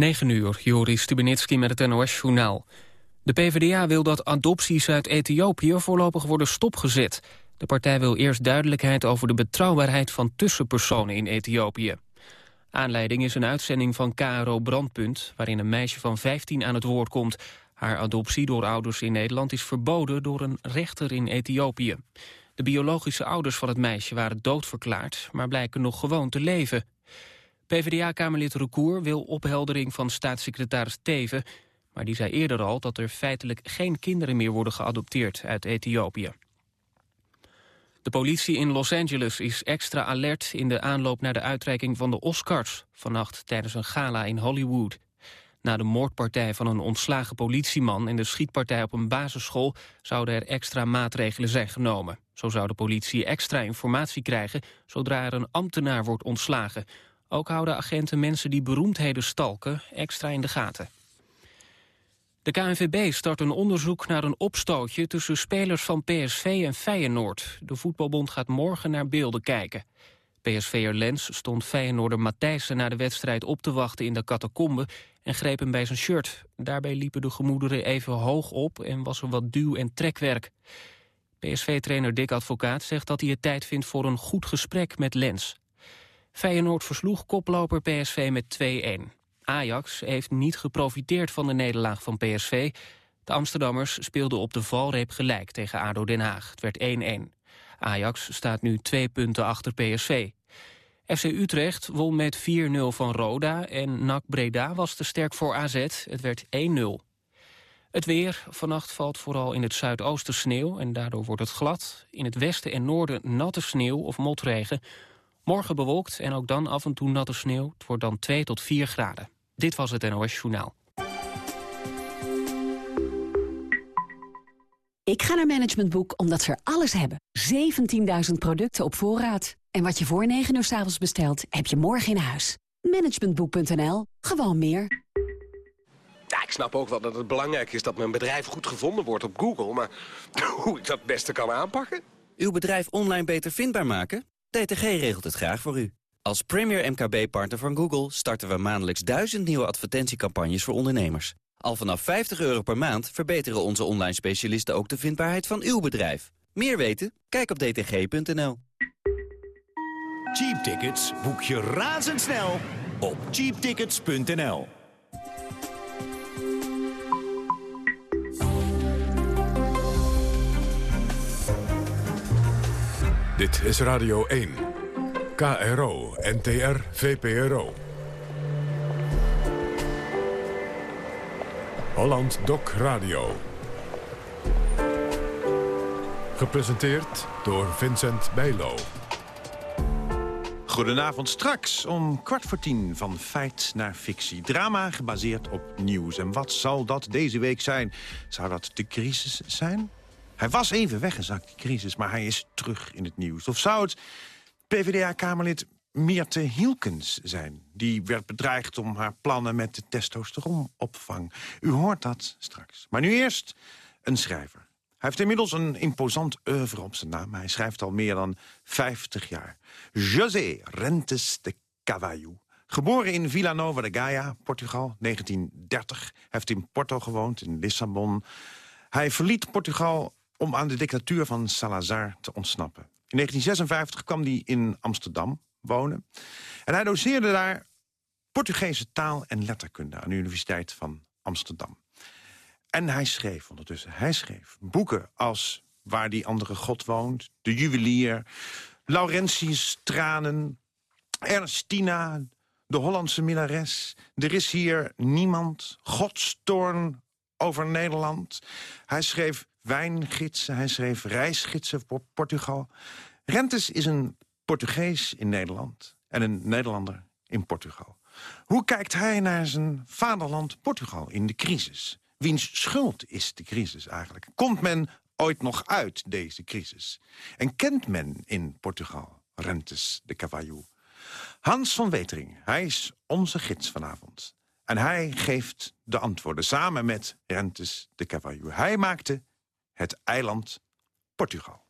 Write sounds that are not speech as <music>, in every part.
9 uur, Joris Stubenitski met het NOS-journaal. De PvdA wil dat adopties uit Ethiopië voorlopig worden stopgezet. De partij wil eerst duidelijkheid over de betrouwbaarheid van tussenpersonen in Ethiopië. Aanleiding is een uitzending van KRO Brandpunt... waarin een meisje van 15 aan het woord komt. Haar adoptie door ouders in Nederland is verboden door een rechter in Ethiopië. De biologische ouders van het meisje waren doodverklaard... maar blijken nog gewoon te leven. PvdA-kamerlid Recour wil opheldering van staatssecretaris Teven... maar die zei eerder al dat er feitelijk geen kinderen meer worden geadopteerd uit Ethiopië. De politie in Los Angeles is extra alert in de aanloop naar de uitreiking van de Oscars... vannacht tijdens een gala in Hollywood. Na de moordpartij van een ontslagen politieman en de schietpartij op een basisschool... zouden er extra maatregelen zijn genomen. Zo zou de politie extra informatie krijgen zodra er een ambtenaar wordt ontslagen... Ook houden agenten mensen die beroemdheden stalken extra in de gaten. De KNVB start een onderzoek naar een opstootje tussen spelers van PSV en Feyenoord. De voetbalbond gaat morgen naar beelden kijken. PSV'er Lens stond Feyenoorder Matthijssen na de wedstrijd op te wachten in de catacombe en greep hem bij zijn shirt. Daarbij liepen de gemoederen even hoog op en was er wat duw- en trekwerk. PSV-trainer Dick Advocaat zegt dat hij het tijd vindt voor een goed gesprek met Lens. Feyenoord versloeg koploper PSV met 2-1. Ajax heeft niet geprofiteerd van de nederlaag van PSV. De Amsterdammers speelden op de valreep gelijk tegen ADO Den Haag. Het werd 1-1. Ajax staat nu twee punten achter PSV. FC Utrecht won met 4-0 van Roda en NAC Breda was te sterk voor AZ. Het werd 1-0. Het weer. Vannacht valt vooral in het zuidoosten sneeuw en daardoor wordt het glad. In het westen en noorden natte sneeuw of motregen. Morgen bewolkt en ook dan af en toe natte sneeuw. Het wordt dan 2 tot 4 graden. Dit was het NOS Journaal. Ik ga naar Management Boek omdat ze er alles hebben. 17.000 producten op voorraad. En wat je voor 9 uur s avonds bestelt, heb je morgen in huis. Managementboek.nl. Gewoon meer. Ja, ik snap ook wel dat het belangrijk is dat mijn bedrijf goed gevonden wordt op Google. Maar <laughs> hoe ik dat het beste kan aanpakken? Uw bedrijf online beter vindbaar maken? DTG regelt het graag voor u. Als premier MKB-partner van Google starten we maandelijks duizend nieuwe advertentiecampagnes voor ondernemers. Al vanaf 50 euro per maand verbeteren onze online specialisten ook de vindbaarheid van uw bedrijf. Meer weten? Kijk op dtg.nl. Cheap tickets boek je razendsnel op cheaptickets.nl. Dit is Radio 1. KRO, NTR, VPRO. Holland Doc Radio. Gepresenteerd door Vincent Bijlo. Goedenavond, straks om kwart voor tien van feit naar fictie. Drama gebaseerd op nieuws. En wat zal dat deze week zijn? Zou dat de crisis zijn? Hij was even weggezakt, die crisis, maar hij is terug in het nieuws. Of zou het PvdA-kamerlid Meerte Hielkens zijn? Die werd bedreigd om haar plannen met de testosteronopvang. U hoort dat straks. Maar nu eerst een schrijver. Hij heeft inmiddels een imposant oeuvre op zijn naam. Hij schrijft al meer dan 50 jaar. José Rentes de Cavallo. Geboren in Vila Nova de Gaia, Portugal, 1930. Hij heeft in Porto gewoond, in Lissabon. Hij verliet Portugal om aan de dictatuur van Salazar te ontsnappen. In 1956 kwam hij in Amsterdam wonen. En hij doseerde daar Portugese taal en letterkunde... aan de Universiteit van Amsterdam. En hij schreef ondertussen, hij schreef boeken als Waar die andere God woont... De Juwelier, Laurentius Tranen, Ernestina, De Hollandse Minares... Er is hier niemand, Godstoorn over Nederland. Hij schreef wijngidsen, hij schreef reisgidsen voor Portugal. Rentes is een Portugees in Nederland en een Nederlander in Portugal. Hoe kijkt hij naar zijn vaderland Portugal in de crisis? Wiens schuld is de crisis eigenlijk? Komt men ooit nog uit deze crisis? En kent men in Portugal Rentes de Cavallo? Hans van Wetering, hij is onze gids vanavond. En hij geeft de antwoorden samen met Rentes de Cavallo. Hij maakte het eiland Portugal.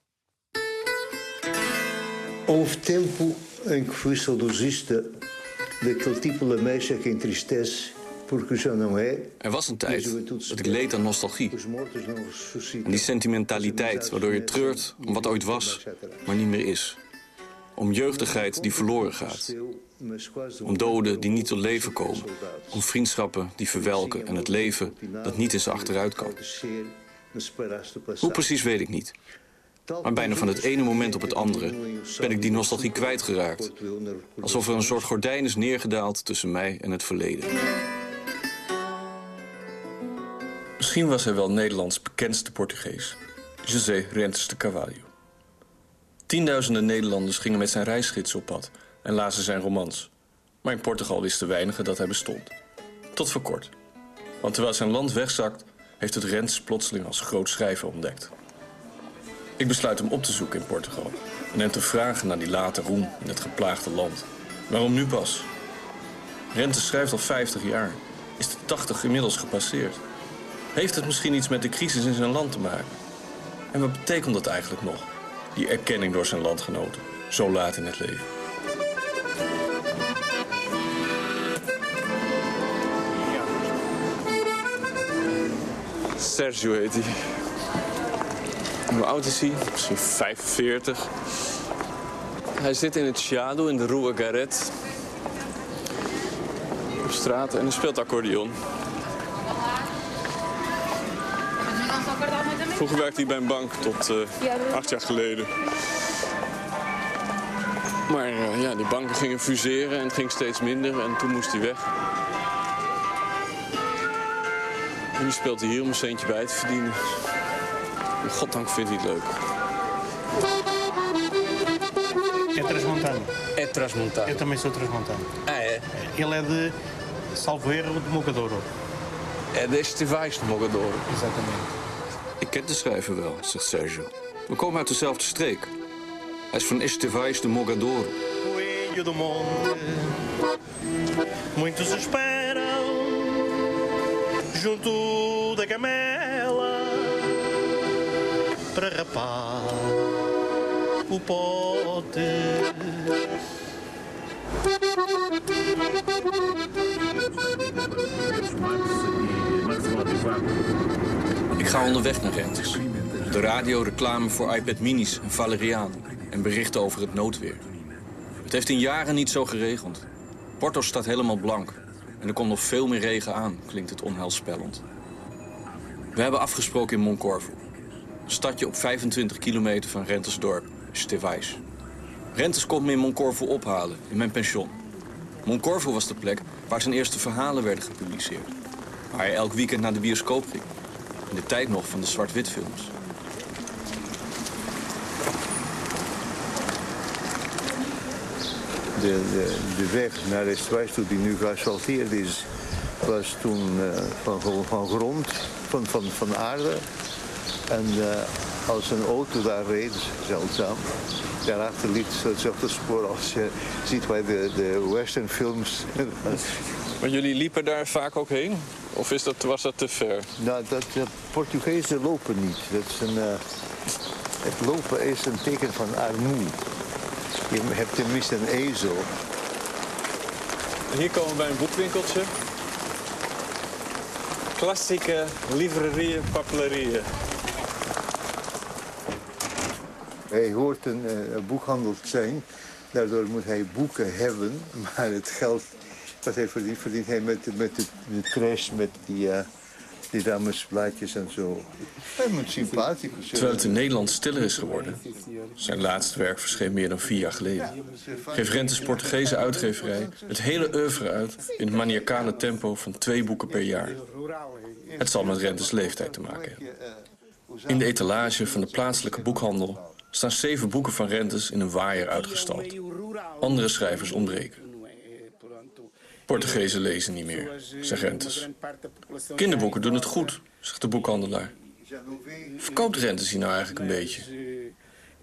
Houve tempo em que fui saudosista daquele tipo lameixa que entristece Er was een tijd dat ik leed aan nostalgie. En die sentimentaliteit waardoor je treurt om wat ooit was, maar niet meer is. Om jeugdigheid die verloren gaat. Om doden die niet tot leven komen. Om vriendschappen die verwelken en het leven dat niet eens achteruit kan. Hoe precies weet ik niet. Maar bijna van het ene moment op het andere ben ik die nostalgie kwijtgeraakt. Alsof er een soort gordijn is neergedaald tussen mij en het verleden. Misschien was hij wel Nederlands bekendste Portugees. José Rentes de Carvalho. Tienduizenden Nederlanders gingen met zijn reisgids op pad en lazen zijn romans. Maar in Portugal wisten weinigen dat hij bestond. Tot voor kort. Want terwijl zijn land wegzakt, heeft het Rentes plotseling als groot schrijver ontdekt. Ik besluit hem op te zoeken in Portugal en hem te vragen naar die late roem in het geplaagde land. Waarom nu pas? Rentes schrijft al 50 jaar. Is de 80 inmiddels gepasseerd? Heeft het misschien iets met de crisis in zijn land te maken? En wat betekent dat eigenlijk nog? Die erkenning door zijn landgenoten, zo laat in het leven. Sergio heet hij. Hoe oud is hij? Misschien 45. Hij zit in het Chiado in de Rua Garret. Op straat en hij speelt accordeon. Vroeger werkte hij bij een bank tot uh, acht jaar geleden. Maar uh, ja, die banken gingen fuseren en het ging steeds minder en toen moest hij weg. Nu speelt hij hier om een centje bij te verdienen. En goddank vindt hij het leuk. É transmontano. É transmontano. Eu também sou transmontano. Ah, é? Ele é de salvo erro de Mogadouro. É deste vais de Mogadouro. Exatamente. Ik ken de schrijver wel, zegt Sergio. We komen uit dezelfde streek. Hij is van Estevais de Mogadouro. Coelho do monte, muitos esperam junto da camela para rapar o pote. Ik ga onderweg naar. Op de radio reclame voor iPad minis en Valeriaan. En berichten over het noodweer. Het heeft in jaren niet zo geregend. Porto staat helemaal blank. En er komt nog veel meer regen aan, klinkt het onheilspellend. We hebben afgesproken in Moncorvo. Een stadje op 25 kilometer van Rentesdorp, Stevais. Rentes komt me in Moncorvo ophalen, in mijn pension. Moncorvo was de plek waar zijn eerste verhalen werden gepubliceerd. Waar hij elk weekend naar de bioscoop ging. In de tijd nog van de zwart-witfilms. De, de, de weg naar Estwijs, toe die nu geasfalteerd is, was toen uh, van, van grond, van, van, van aarde. En uh, als een auto daar reed, zeldzaam, daarachter liet hetzelfde spoor als je ziet bij de, de westernfilms. <laughs> Maar jullie liepen daar vaak ook heen? Of is dat, was dat te ver? Nou, dat, de Portugezen lopen niet. Dat is een, uh, het lopen is een teken van armoede. Je hebt tenminste een ezel. Hier komen we bij een boekwinkeltje. Klassieke livrerieën, papellerieën. Hij hoort een, boekhandel te zijn. Daardoor moet hij boeken hebben. <laughs> Maar het geld wat hij verdient, verdient hij met, met de, de trash, met die, uh, die damesblaadjes en zo. Hij moet Terwijl het in Nederland stiller is geworden. Zijn laatste werk verscheen meer dan vier jaar geleden. Geeft Rentes Portugese uitgeverij het hele oeuvre uit... in het maniacale tempo van twee boeken per jaar. Het zal met Rentes leeftijd te maken hebben. In de etalage van de plaatselijke boekhandel... staan zeven boeken van Rentes in een waaier uitgestald. Andere schrijvers ontbreken. Portugezen lezen niet meer, zegt Rentes. Kinderboeken doen het goed, zegt de boekhandelaar. Verkoopt Rentes hier nou eigenlijk een beetje?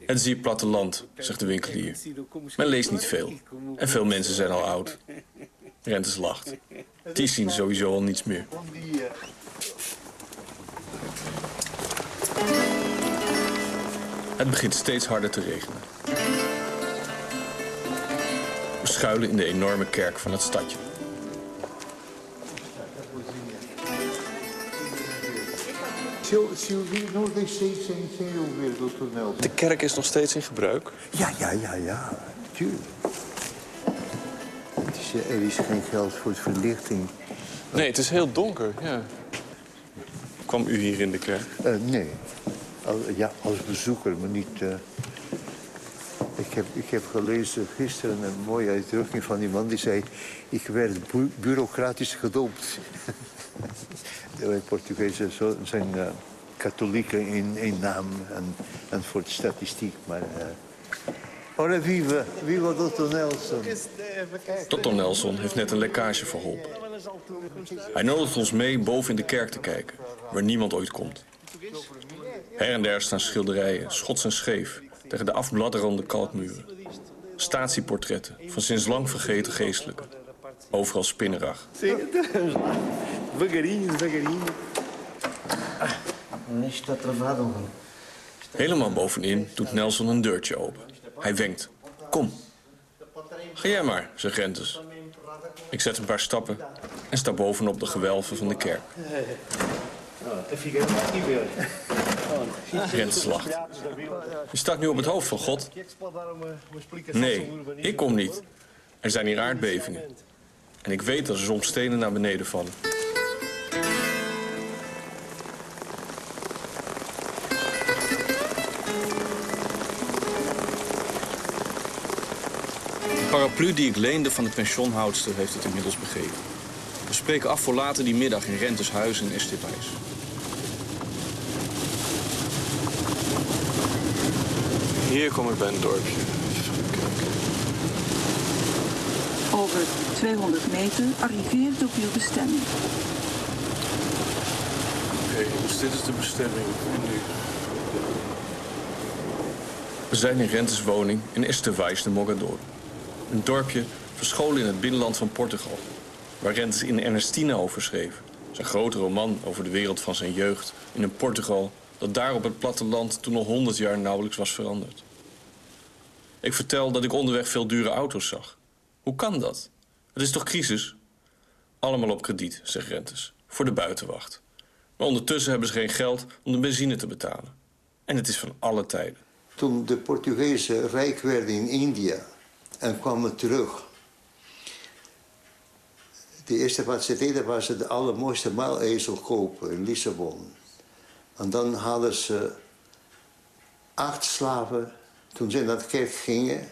Het is hier platteland, zegt de winkelier. Men leest niet veel. En veel mensen zijn al oud. Rentes lacht. Die zien sowieso al niets meer. Het begint steeds harder te regenen. We schuilen in de enorme kerk van het stadje. Ouvir, doutor Nelson. De kerk is nog steeds in gebruik. Ja, ja, ja, ja. Tuurlijk. Het is, eh, er is geen geld voor verlichting. Nee, het is heel donker, ja. Kwam u hier in de kerk? Eh, nee. Al- ja, als bezoeker, maar niet... eh, Ik, heb, ik heb gelezen gisteren een mooie uitdrukking van iemand die zei... ik werd bu- bureaucratisch gedoopt. <laughs> De Portugezen zijn eh, katholieken in, in naam en, en voor de statistiek, maar... eh Ora viva, viva Dr. Nelson. Dr. Nelson heeft net een lekkage verholpen. Hij nodigt ons mee boven in de kerk te kijken, waar niemand ooit komt. Her en der staan schilderijen, schots en scheef, tegen de afbladderende kalkmuren. Statieportretten van sinds lang vergeten geestelijken. Overal spinnerig. <laughs> Devagarinho, devagarinho. Isto está travado. Helemaal bovenin doet Nelson een deurtje open. Hij wenkt. Kom. Ga jij maar, zegt Rentes. Ik zet een paar stappen en sta bovenop de gewelven van de kerk. Rentes lacht. Je staat nu op het hoofd van God. Nee, ik kom niet. Er zijn hier aardbevingen. En ik weet dat er soms stenen naar beneden vallen. Paraplu die ik leende van de pensionhoudster heeft het inmiddels begeven. We spreken af voor later die middag in Rentes huis in Estepijs. Hier kom ik bij een dorpje. Over 200 meter arriveert op uw bestemming. Oké, dus dit is de bestemming. En nu? We zijn in Rentes woning in Estevais de Mogador. Een dorpje verscholen in het binnenland van Portugal. Waar Rentes in Ernestina over schreef. Zijn grote roman over de wereld van zijn jeugd in een Portugal... dat daar op het platteland toen al honderd jaar nauwelijks was veranderd. Ik vertel dat ik onderweg veel dure auto's zag. Hoe kan dat? Het is toch crisis? Allemaal op krediet, zegt Rentes, voor de buitenwacht. Maar ondertussen hebben ze geen geld om de benzine te betalen. En het is van alle tijden. Toen de Portugezen rijk werden in India en kwamen terug. De eerste wat ze deden was de allermooiste muilezel kopen in Lissabon. En dan hadden ze acht slaven, toen ze naar de kerk gingen,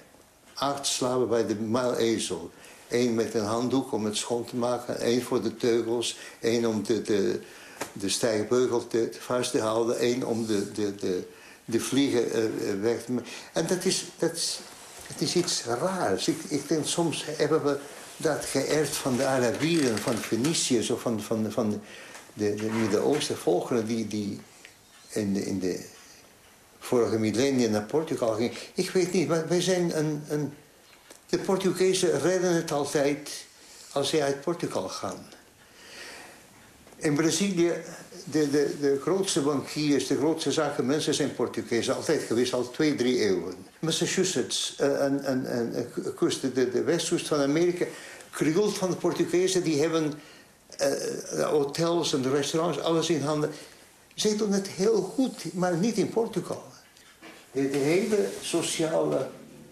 acht slaven bij de muilezel. Eén met een handdoek om het schoon te maken, één voor de teugels, één om de, de, de stijgbeugel te, vast te houden, één om de, de, de, de vliegen eh, eh, weg te maken. En dat is, dat is, het is iets raars. Ik, denk soms hebben we dat geërfd van de Arabieren, van de Feniciërs of van, van, van de, de, de Midden-Oosten volkeren die, die in, de, in de vorige millennia naar Portugal gingen. Ik weet niet, maar wij zijn een, een... De Portugezen redden het altijd als zij uit Portugal gaan. In Brazilië, de, de, de grootste bankiers, de grootste zakenmensen zijn Portugezen. Altijd geweest, al twee, drie eeuwen. Massachusetts, eh, en, en, en, kust, de, de westkust van Amerika, krioelt van de Portugezen, die hebben de hotels en restaurants, alles in handen. Zij doen het heel goed, maar niet in Portugal. De, hele sociale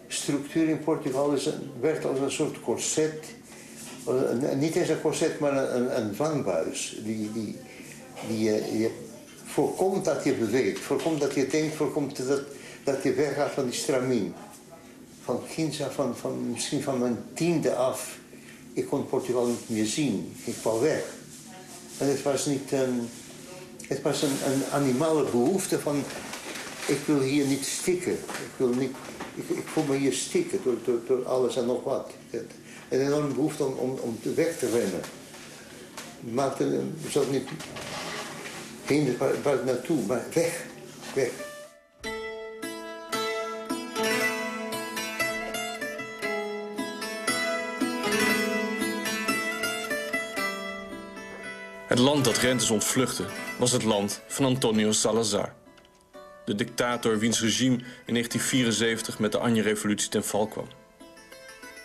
structuur in Portugal is werkt als een soort corset. Niet eens een corset, maar een, een, vangbuis. Die, die, die je voorkomt dat je beweegt, voorkomt dat je denkt, voorkomt dat, dat je weggaat van die stramien. Van Ginza, van, van, misschien van mijn tiende af. Ik kon Portugal niet meer zien. Ik wou weg. En het was niet een... Het was een, een animale behoefte van... Ik wil hier niet stikken. Ik, wil niet, ik, ik voel me hier stikken door, door, door alles en nog wat. Een enorme behoefte om, om, om te weg te rennen. Maakte een- zo niet... Heen waar, waar het naartoe, maar weg. Weg. Het land dat Rentes ontvluchtte was het land van Antonio Salazar. De dictator wiens regime in 1974 met de Anje-revolutie ten val kwam.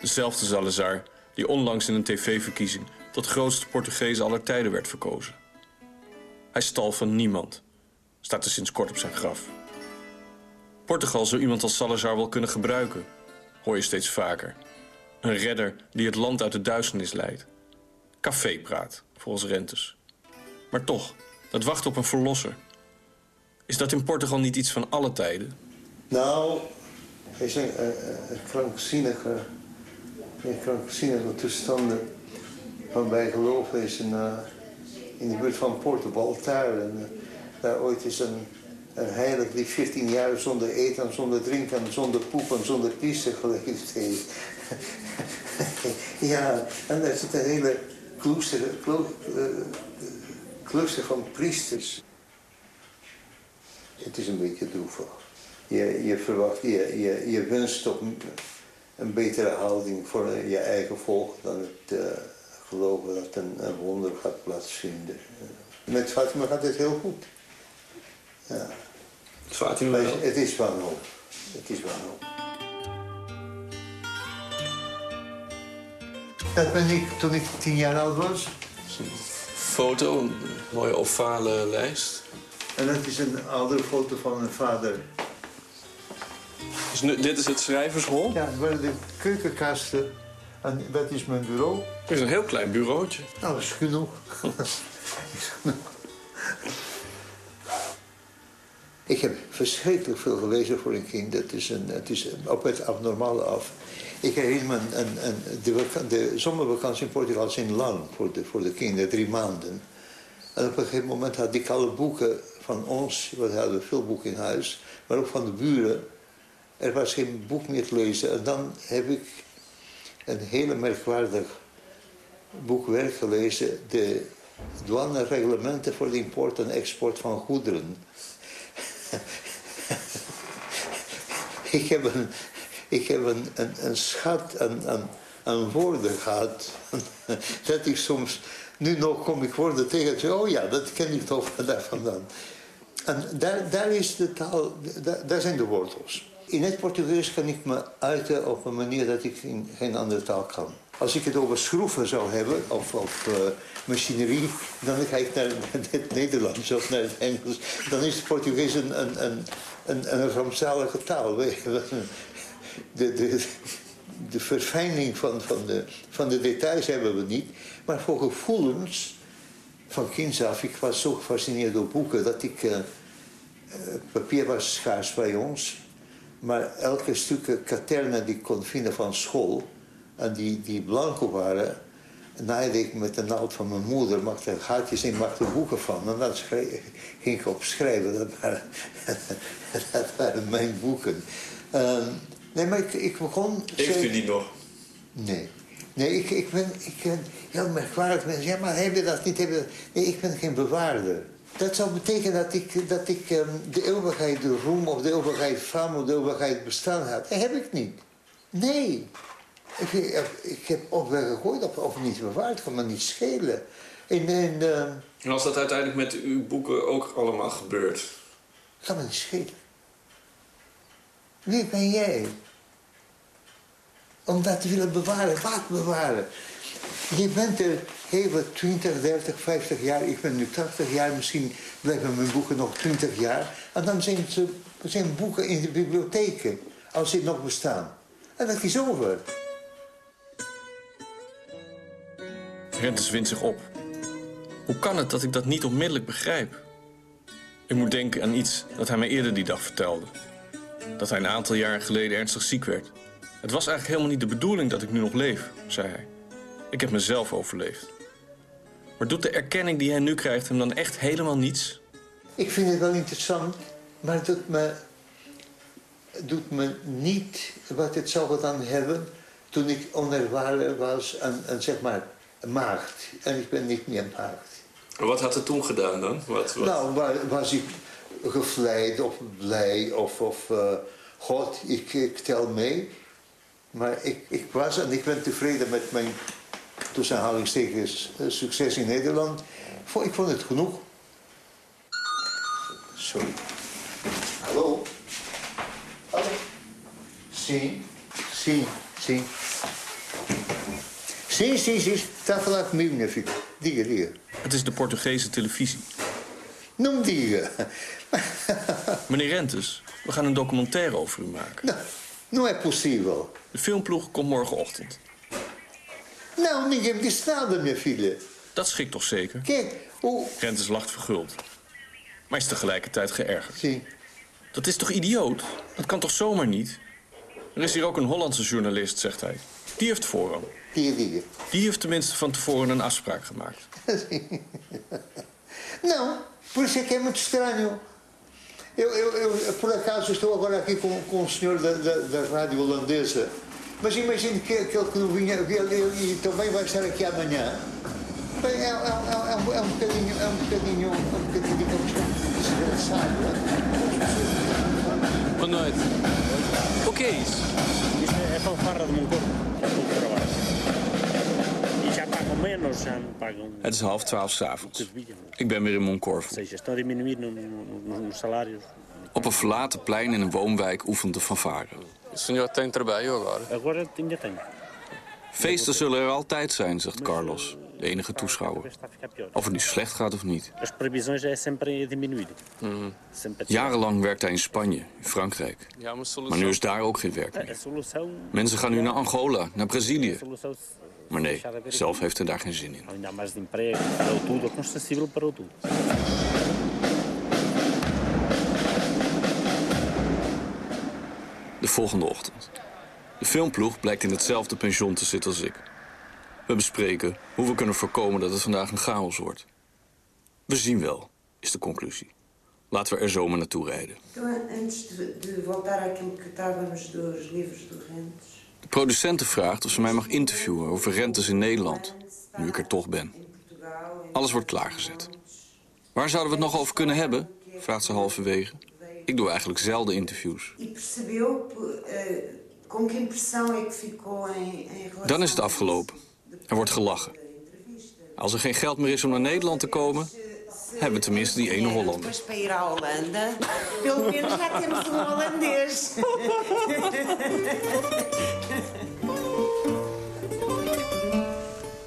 Dezelfde Salazar die onlangs in een tv-verkiezing tot grootste Portugees aller tijden werd verkozen. Hij stal van niemand, staat er sinds kort op zijn graf. Portugal zou iemand als Salazar wel kunnen gebruiken, hoor je steeds vaker. Een redder die het land uit de duisternis leidt. Cafépraat, volgens Rentes. Maar toch, dat wachten op een verlosser. Is dat in Portugal niet iets van alle tijden? Nou, is een, een, een krankzinnige, een krankzinnige toestanden van bijgeloven is een, uh, in de buurt van Porto Baltar. En, uh, daar ooit is een, een heilig die 14 jaar zonder eten, zonder drinken, zonder poepen, zonder pissen geleefd heeft. <laughs> ja, en daar zit een hele klooster, klo, klooster van priesters. Het is een beetje droevig. Je, je verwacht, je, je, je wenst op een, betere houding voor je eigen volk dan het uh, geloven dat een, een, wonder gaat plaatsvinden. Met Fatima gaat het heel goed. Ja. Fatima wel? het is wanhoop. Het is wanhoop. Dat ben ik toen ik tien jaar oud was. Foto, een mooie ovale lijst. En dat is een oude foto van mijn vader. Dus nu, dit is het schrijvershol? Ja, waren de keukenkasten. En dat is mijn bureau. Het is een heel klein bureautje. Nou, dat is genoeg. <laughs> Is genoeg. Ik heb verschrikkelijk veel gelezen voor een kind. Het is, een, het is op het abnormale af. Ik herinner me een, een, de, de zomervakantie in Portugal zijn lang voor de, voor de kinderen, drie maanden. En op een gegeven moment had ik alle boeken van ons, we hadden veel boeken in huis, maar ook van de buren. Er was geen boek meer te lezen. En dan heb ik een hele merkwaardig boekwerk gelezen. De douanereglementen voor de import en export van goederen. <laughs> ik heb een, ik heb een, een, schat aan, woorden gehad. <laughs> dat ik soms, nu nog kom ik woorden tegen oh ja, dat ken ik toch <laughs> daar vandaan. En daar, daar is de taal, daar, daar zijn de wortels. In het Portugees kan ik me uiten op een manier dat ik in geen andere taal kan. Als ik het over schroeven zou hebben, of, of uh, machinerie, dan ga ik naar <laughs> het Nederlands of naar het Engels. Dan is het Portugees een, een, een, een, een rampzalige taal. <laughs> De, de, de verfijning van, van, de, van de details hebben we niet. Maar voor gevoelens, van kinds af, ik was zo gefascineerd door boeken dat ik... Uh, papier was schaars bij ons. Maar elke stuk katernen die ik kon vinden van school... en die, die blanco waren... naaide ik met de naald van mijn moeder... maakte gaatjes in, maakte boeken van. En schreef, ging ik op schrijven. Dat waren, <laughs> dat waren mijn boeken. Uh, nee, maar ik, ik begon... Heeft u die nog? Nee. Nee, ik, ik, ben, ik ben heel merkwaardig. Mensen ja, maar heb je dat niet? Heb je dat? Nee, ik ben geen bewaarder. Dat zou betekenen dat ik, dat ik um, de eeuwigheid de roem of de eeuwigheid faam of de eeuwigheid bestaan had. Dat heb ik niet. Nee. Ik, ik heb of weggegooid of, of niet bewaard. kan me niet schelen. Uh, en als dat uiteindelijk met uw boeken ook allemaal gebeurt? Kan me niet schelen. Wie ben jij? Om dat te willen bewaren. Wat bewaren? Je bent er heel 20, 30, 50 jaar. Ik ben nu 80 jaar. Misschien blijven mijn boeken nog 20 jaar. En dan zijn, ze, zijn boeken in de bibliotheken. Als ze nog bestaan. En dat is over. Rentes wint zich op. Hoe kan het dat ik dat niet onmiddellijk begrijp? Ik moet denken aan iets dat hij mij eerder die dag vertelde. Dat hij een aantal jaren geleden ernstig ziek werd. Het was eigenlijk helemaal niet de bedoeling dat ik nu nog leef, zei hij. Ik heb mezelf overleefd. Maar doet de erkenning die hij nu krijgt hem dan echt helemaal niets? Ik vind het wel interessant, maar het doet me, het doet me niet wat het zou gedaan hebben toen ik onervaren was en, en zeg maar maagd. En ik ben niet meer maagd. Wat had het toen gedaan dan? Wat, wat? Nou, was ik gevleid of blij of, of uh, God, ik, ik tel mee. Maar ik, ik was en ik ben tevreden met mijn tussen aanhalingstekens succes in Nederland. Ik vond het genoeg. Sorry. Hallo? Hallo? Sim, sim, sim. Sim, sim, sim. Falar comigo, minha filha. Diga, diga. Het is de Portugese televisie. Não diga. Meneer Rentes, we gaan een documentaire over u maken. Não, não é possível. De filmploeg komt morgenochtend. Não, ninguém me disse nada, minha filha. Dat schikt toch zeker? Kijk, o... Rentes lacht verguld. Maar is tegelijkertijd geërgerd. Zie. Dat is toch idioot? Dat kan toch zomaar niet? Er is hier ook een Hollandse journalist, zegt hij. Die heeft voorrang. Diga, diga. Die heeft tenminste van tevoren een afspraak gemaakt. Não, por isso é que é muito estranho. Eu, eu, eu por acaso, estou agora aqui com, com o senhor da, da, da rádio holandesa. Mas imagino que aquele que não vinha, ele, e também vai estar aqui amanhã. Bem, é, é, é, é, um, é um bocadinho, é um bocadinho, é um bocadinho, digamos, desgraçado. Boa noite. O que é isso? Isto é fanfarra de Moncorvo, é pouco trabalho. E já pagam menos, já não pagam. Het is half twaalf s'avonds. Ik ben weer in Moncorvo. Ou seja, estão a diminuir no, no, no, nos salários. Op een verlaten plein in een woonwijk oefent de fanfare. O senhor tem trabalho agora? Agora ainda tenho. Feesten zullen er altijd zijn, zegt Carlos, de enige toeschouwer. Of het nu slecht gaat of niet. As previsões é sempre a diminuir. Sempre a descer. Jarenlang werkte hij in Spanje, in Frankrijk. Maar nu is daar ook geen werk a meer. Mensen gaan nu naar Angola, naar Brazilië. solução Maar nee, zelf heeft hij daar geen zin in. De volgende ochtend. De filmploeg blijkt in hetzelfde pension te zitten als ik. We bespreken hoe we kunnen voorkomen dat het vandaag een chaos wordt. We zien wel, is de conclusie. Laten we er zomaar naartoe rijden. De producenten vraagt of ze mij mag interviewen over rentes in Nederland, nu ik er toch ben. Alles wordt klaargezet. Waar zouden we het nog over kunnen hebben? vraagt ze halverwege. Ik doe eigenlijk zelden interviews. eh, Dan is het afgelopen. Er wordt gelachen. Als er geen geld meer is om naar Nederland te komen, hebben we tenminste die ene Hollander.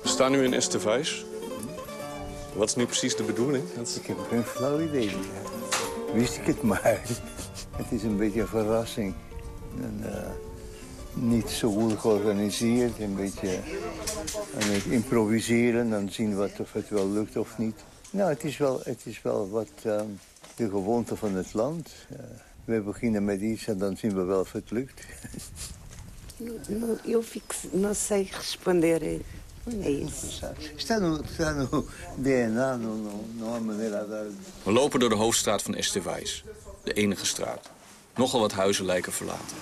We staan nu in Estevijs. Wat is nu precies de bedoeling? Ik heb geen flauw idee. Wist ik het maar. <laughs> Het is een beetje een verrassing. En, eh, niet zo georganiseerd. Een beetje aan het improviseren. Dan zien we of het wel lukt of niet. Nou, het is wel, het is wel wat eh, de gewoonte van het land. Eh, we beginnen met iets en dan zien we wel of het lukt. Eu fico, não sei responder a isso. Está no, está no DNA, maneira. We lopen door de hoofdstraat van Estevijs. De enige straat. Nogal wat huizen lijken verlaten.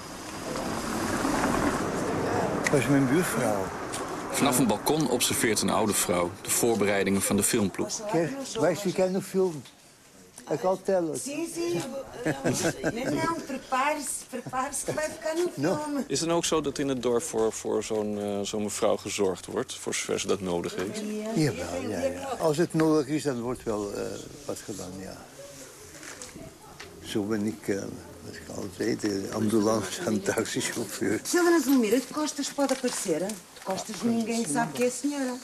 Dat is mijn buurvrouw. Vanaf een balkon observeert een oude vrouw de voorbereidingen van de filmploeg. Quer, vai ficar no filme. Cautela. Sim, sim. Não, <laughs> não, prepare-se, prepare-se que vai ficar no <laughs> filme. Is het dan ook zo dat in het dorp voor, voor zo'n eh, zo'n mevrouw gezorgd wordt? Voor zover ze dat nodig heeft? Jawel, ja, ja. Als het nodig is, dan wordt wel eh, wat gedaan, ja. Zo ben ik, ik altijd ambulance en taxichauffeur. Silvana Zulmira, de costas pode aparecer? Costas ninguém sabe que é a senhora.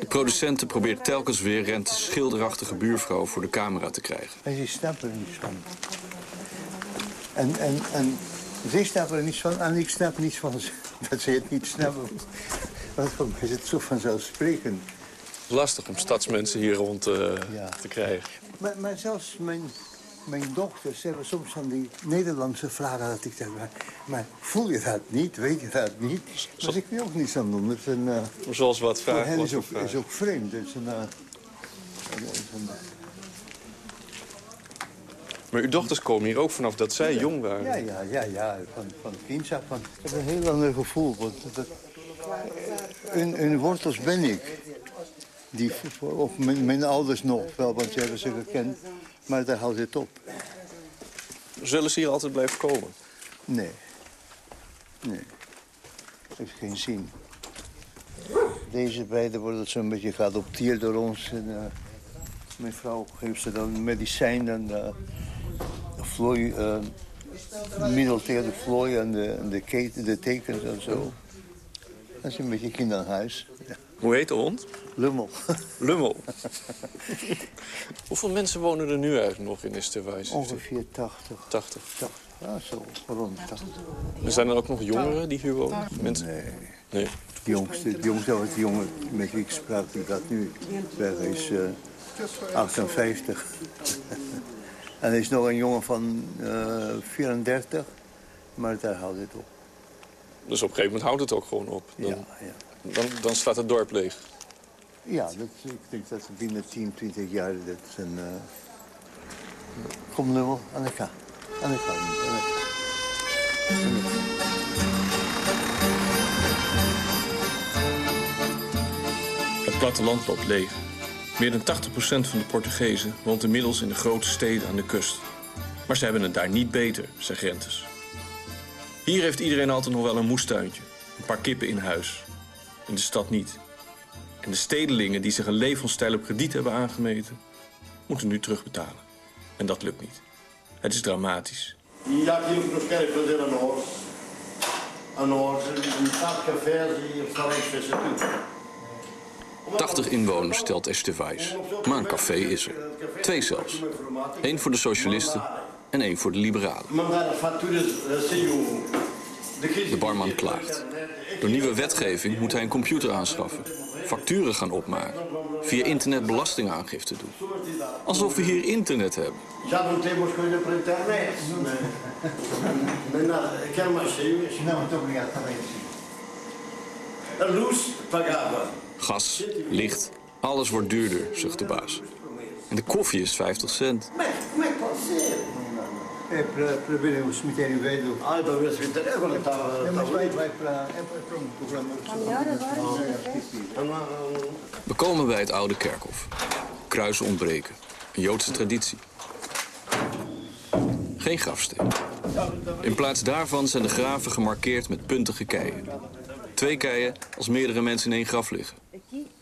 De producenten probeert telkens weer Rentes schilderachtige buurvrouw voor de camera te krijgen. En ze snappen er niets van. En, en, en zij snappen er niets van en ik snap niets van ze. <laughs> Dat ze het niet snappen. Want voor mij is het zo vanzelfsprekend. Lastig om stadsmensen hier rond eh, Ja. te krijgen. Maar, maar zelfs mijn, mijn dochters hebben soms van die Nederlandse vragen dat ik zeg, maar, maar voel je dat niet, weet je dat niet? Dus ik wil ook niets aan doen. Het is een, eh, Zoals wat voor vragen? hen wat is voor ook, is ook vreemd. Het is een, eh, een- Maar uw dochters komen hier ook vanaf dat zij jong waren. ja, ja, ja, ja, van, van kinds af. aan. Ik heb een heel ander gevoel. Want dat, hun, hun wortels ben ik. Die, of mijn, mijn ouders nog wel, want die hebben ze gekend. Maar daar houdt het op. Zullen ze hier altijd blijven komen? Nee. Nee. Heeft geen zin. Deze beiden worden zo'n beetje geadopteerd door ons. En, eh, mijn vrouw geeft ze dan medicijn en uh, vlooi, uh, middelteerde vlooi en de, en de, keten, de tekens en zo. Dat is een beetje kind aan huis. Ja. Hoe heet de hond? Lummel. Lummel. <laughs> Hoeveel mensen wonen er nu eigenlijk nog in Esterwijs? Ongeveer 80. 80. 80. Ja, zo rond 80. Er zijn er ook nog jongeren die hier wonen? Mensen? Nee. Nee. De jongste, de jongste de jongen met wie ik sprak, die dat nu weg is, eh 58. <laughs> en er is nog een jongen van eh 34, maar daar houdt het op. Dus op een gegeven moment houdt het ook gewoon op. Dan, Ja, ja. Dan, dan staat het dorp leeg. Ja, dat, ik denk dat binnen 10, 20 jaar dat een... eh Kom nu wel de kant. Het platteland loopt leeg. Meer dan 80% van de Portugezen woont inmiddels in de grote steden aan de kust. Maar ze hebben het daar niet beter, zegt Rentes. Hier heeft iedereen altijd nog wel een moestuintje, een paar kippen in huis. In de stad niet. En de stedelingen die zich een levensstijl op krediet hebben aangemeten, moeten nu terugbetalen. En dat lukt niet. Het is dramatisch. E aquilo que nos querem fazer a nós, a nós, metade de cafés e restaurantes fecha tudo. 80 inwoners stelt Estevais. Maar een café is er. Twee zelfs. Eén voor de socialisten en één voor de liberalen. Assim o... De barman klaagt. Door nieuwe wetgeving moet hij een computer aanschaffen. Facturen gaan opmaken. Via internet belastingaangifte doen. Alsof we hier internet hebben. Gas, licht, alles wordt duurder, zucht de baas. En de koffie is 50 cent. Como é, como é que pode ser? É para, para ver o cemitério velho. Ah, para ver se cemitério. Agora está... É, mas vai, vai para, é para um programa. We komen bij het oude kerkhof. Kruisen ontbreken. Een Joodse traditie. Geen grafsteen. In plaats daarvan zijn de graven gemarkeerd met puntige keien. Twee keien als meerdere mensen in één graf liggen.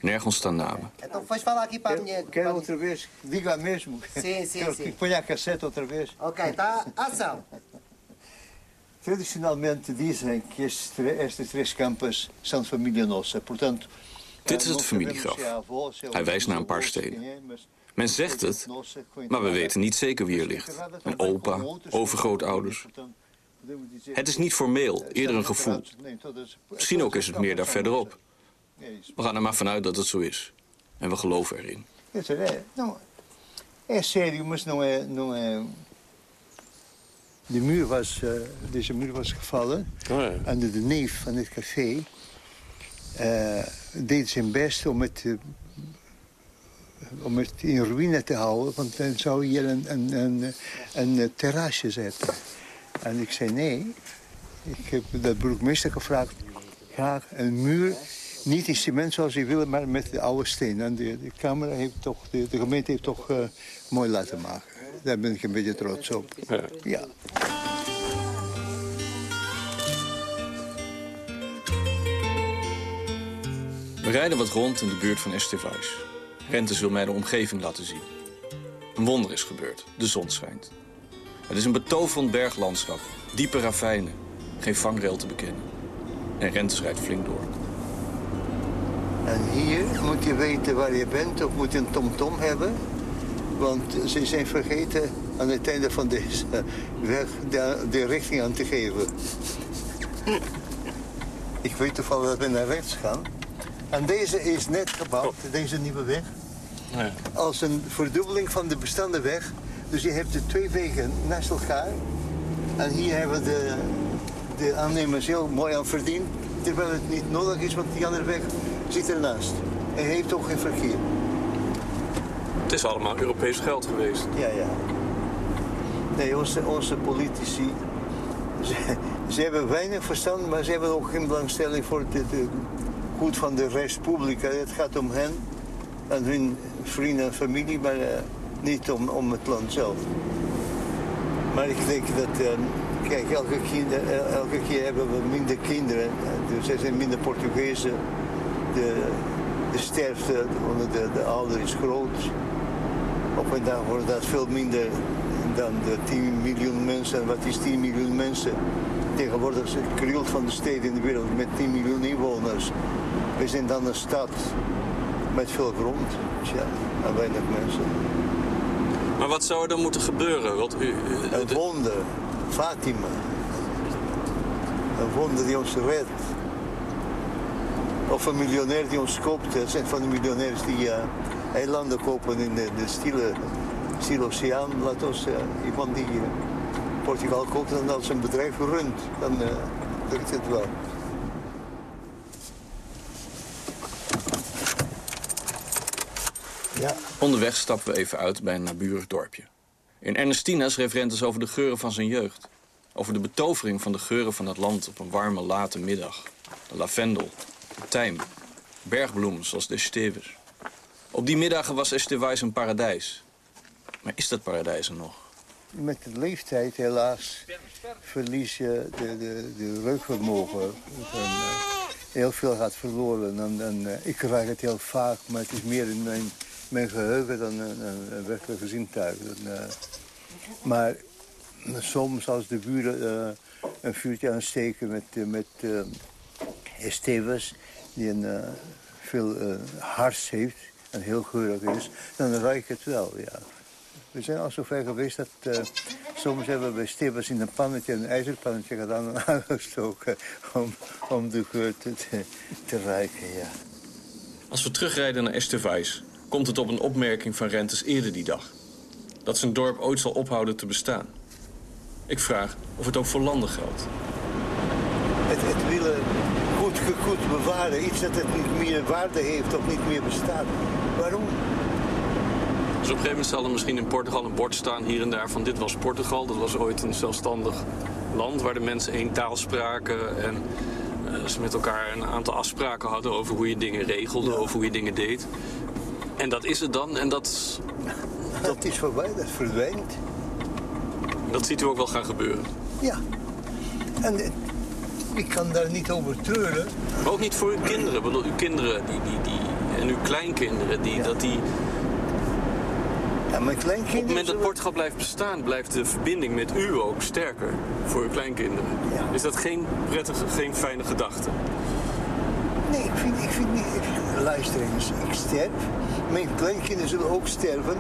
Nergens staan namen. Então faz falar aqui para minha. Quero outra vez, diga mesmo. Sim, sim, <laughs> Quero sim. que ponha a cassete outra vez. Ok, tá? Ação. <laughs> Tradicionalmente dizem que estes, estas três campas são de família nossa. Portanto, Dit eh, is het não familiegraf. Hij wijst naar een paar steden. Men zegt het, maar we weten niet zeker wie er ligt. Een opa, overgrootouders. Het is niet formeel, eerder een gevoel. Misschien ook is het meer daar verderop. We gaan er maar vanuit dat het zo is. En we geloven erin. Dizer, é, não, é sério, mas não é, não é... De muur was, eh, deze muur was gevallen. Oh ja. En de, de neef van het café eh, deed zijn best om het, eh, om het in ruïne te houden. Want dan zou hier een, een, een, een terrasje zetten. En ik zei nee. Ik heb de burgemeester gevraagd. Graag een muur, niet in cement zoals je wil, maar met de oude steen. En de, de, camera heeft toch, de, de gemeente heeft toch eh, mooi laten maken. Daar ben ik een beetje trots op. Ja. Ja. We rijden wat rond in de buurt van Estevais. Rentes wil mij de omgeving laten zien. Een wonder is gebeurd. De zon schijnt. Het is een betoverend berglandschap. Diepe ravijnen. Geen vangrail te bekennen. En Rentes rijdt flink door. En hier moet je weten waar je bent of moet je een tomtom hebben. Want ze zijn vergeten aan het einde van deze weg de, de richting aan te geven. Ik weet toevallig dat we naar rechts gaan. En deze is net gebouwd, deze nieuwe weg. Als een verdubbeling van de bestaande weg. Dus je hebt de twee wegen naast elkaar. En hier hebben de, de aannemers heel mooi aan verdiend. Terwijl het niet nodig is, want die andere weg zit ernaast. En heeft ook geen verkeer. Het is allemaal Europees geld geweest. Ja, ja. Nee, onze, onze politici, ze, ze hebben weinig verstand, maar ze hebben ook geen belangstelling voor het, goed van de Respublica. Het gaat om hen en hun vrienden en familie, maar eh, niet om, om het land zelf. Maar ik denk dat, eh, kijk, elke, kinder, eh, elke keer hebben we minder kinderen. Dus er zijn minder Portugezen. De, de sterfte onder de, de ouderen is groot. Op een dag wordt dat veel minder dan de 10 miljoen mensen. En wat is 10 miljoen mensen? Tegenwoordig is het krioelt van de steden in de wereld met 10 miljoen inwoners. We zijn dan een stad. met veel grond. Tja, en weinig mensen. Maar wat zou er dan moeten gebeuren? Want u, u- Een wonder, Fatima. Een wonder die ons redt. Of een miljonair die ons koopt. Dat zijn van de miljonairs die eh, eilanden kopen in de, de stille, stille oceaan. Laat ons eh, iemand die eh, Portugal koopt en dan zijn bedrijf runt. Dan eh lukt het wel. Ja. Onderweg stappen we even uit bij een naburig dorpje. In Ernestina schreef Rentes over de geuren van zijn jeugd. Over de betovering van de geuren van het land op een warme late middag. De lavendel, de tijm, bergbloemen zoals de stevers. Op die middagen was Estevais een paradijs. Maar is dat paradijs er nog? Met de leeftijd helaas verlies je de, de, de reukvermogen. En, eh, heel veel gaat verloren. En, en, eh, ik krijg het heel vaak, maar het is meer in mijn, mijn geheugen dan een, een, een werkelijke eh, maar soms als de buren een vuurtje aansteken met, met Estevens... die een, eh, veel eh, hars heeft en heel geurig is, dan ruik ik het wel, ja. We zijn al zo ver geweest dat eh, soms hebben we bij Stevens in een pannetje, een ijzerpannetje gedaan en <laughs> aangestoken om, om de geur te, te, ruiken, ja. Als we terugrijden naar Estevais, komt het op een opmerking van Rentes eerder die dag. Dat zijn dorp ooit zal ophouden te bestaan. Ik vraag of het ook voor landen geldt. Het, het goed, bewaren, iets dat het niet meer waarde heeft of niet meer bestaat. Waarom? Dus op een gegeven moment zal er misschien in Portugal een bord staan hier en daar van dit was Portugal. Dat was ooit een zelfstandig land waar de mensen één taal spraken en eh, ze met elkaar een aantal afspraken hadden over hoe je dingen regelde, over hoe je dingen deed. En dat is het dan en dat, <laughs> Dat is voorbij, dat verdwijnt. dat ziet u ook wel gaan gebeuren. Ja. En ik kan daar niet over treuren. Maar ook niet voor uw kinderen. Ik bedoel, uw kinderen die, die, die, en uw kleinkinderen, die, dat die... Ja, mijn Op kleinkinderen... het moment dat Portugal blijft bestaan, blijft de verbinding met u ook sterker voor uw kleinkinderen. Is dat geen prettige, geen fijne gedachte? Nee, ik vind, ik vind niet... Ik, luister eens, ik sterf. Mijn kleinkinderen zullen ook sterven.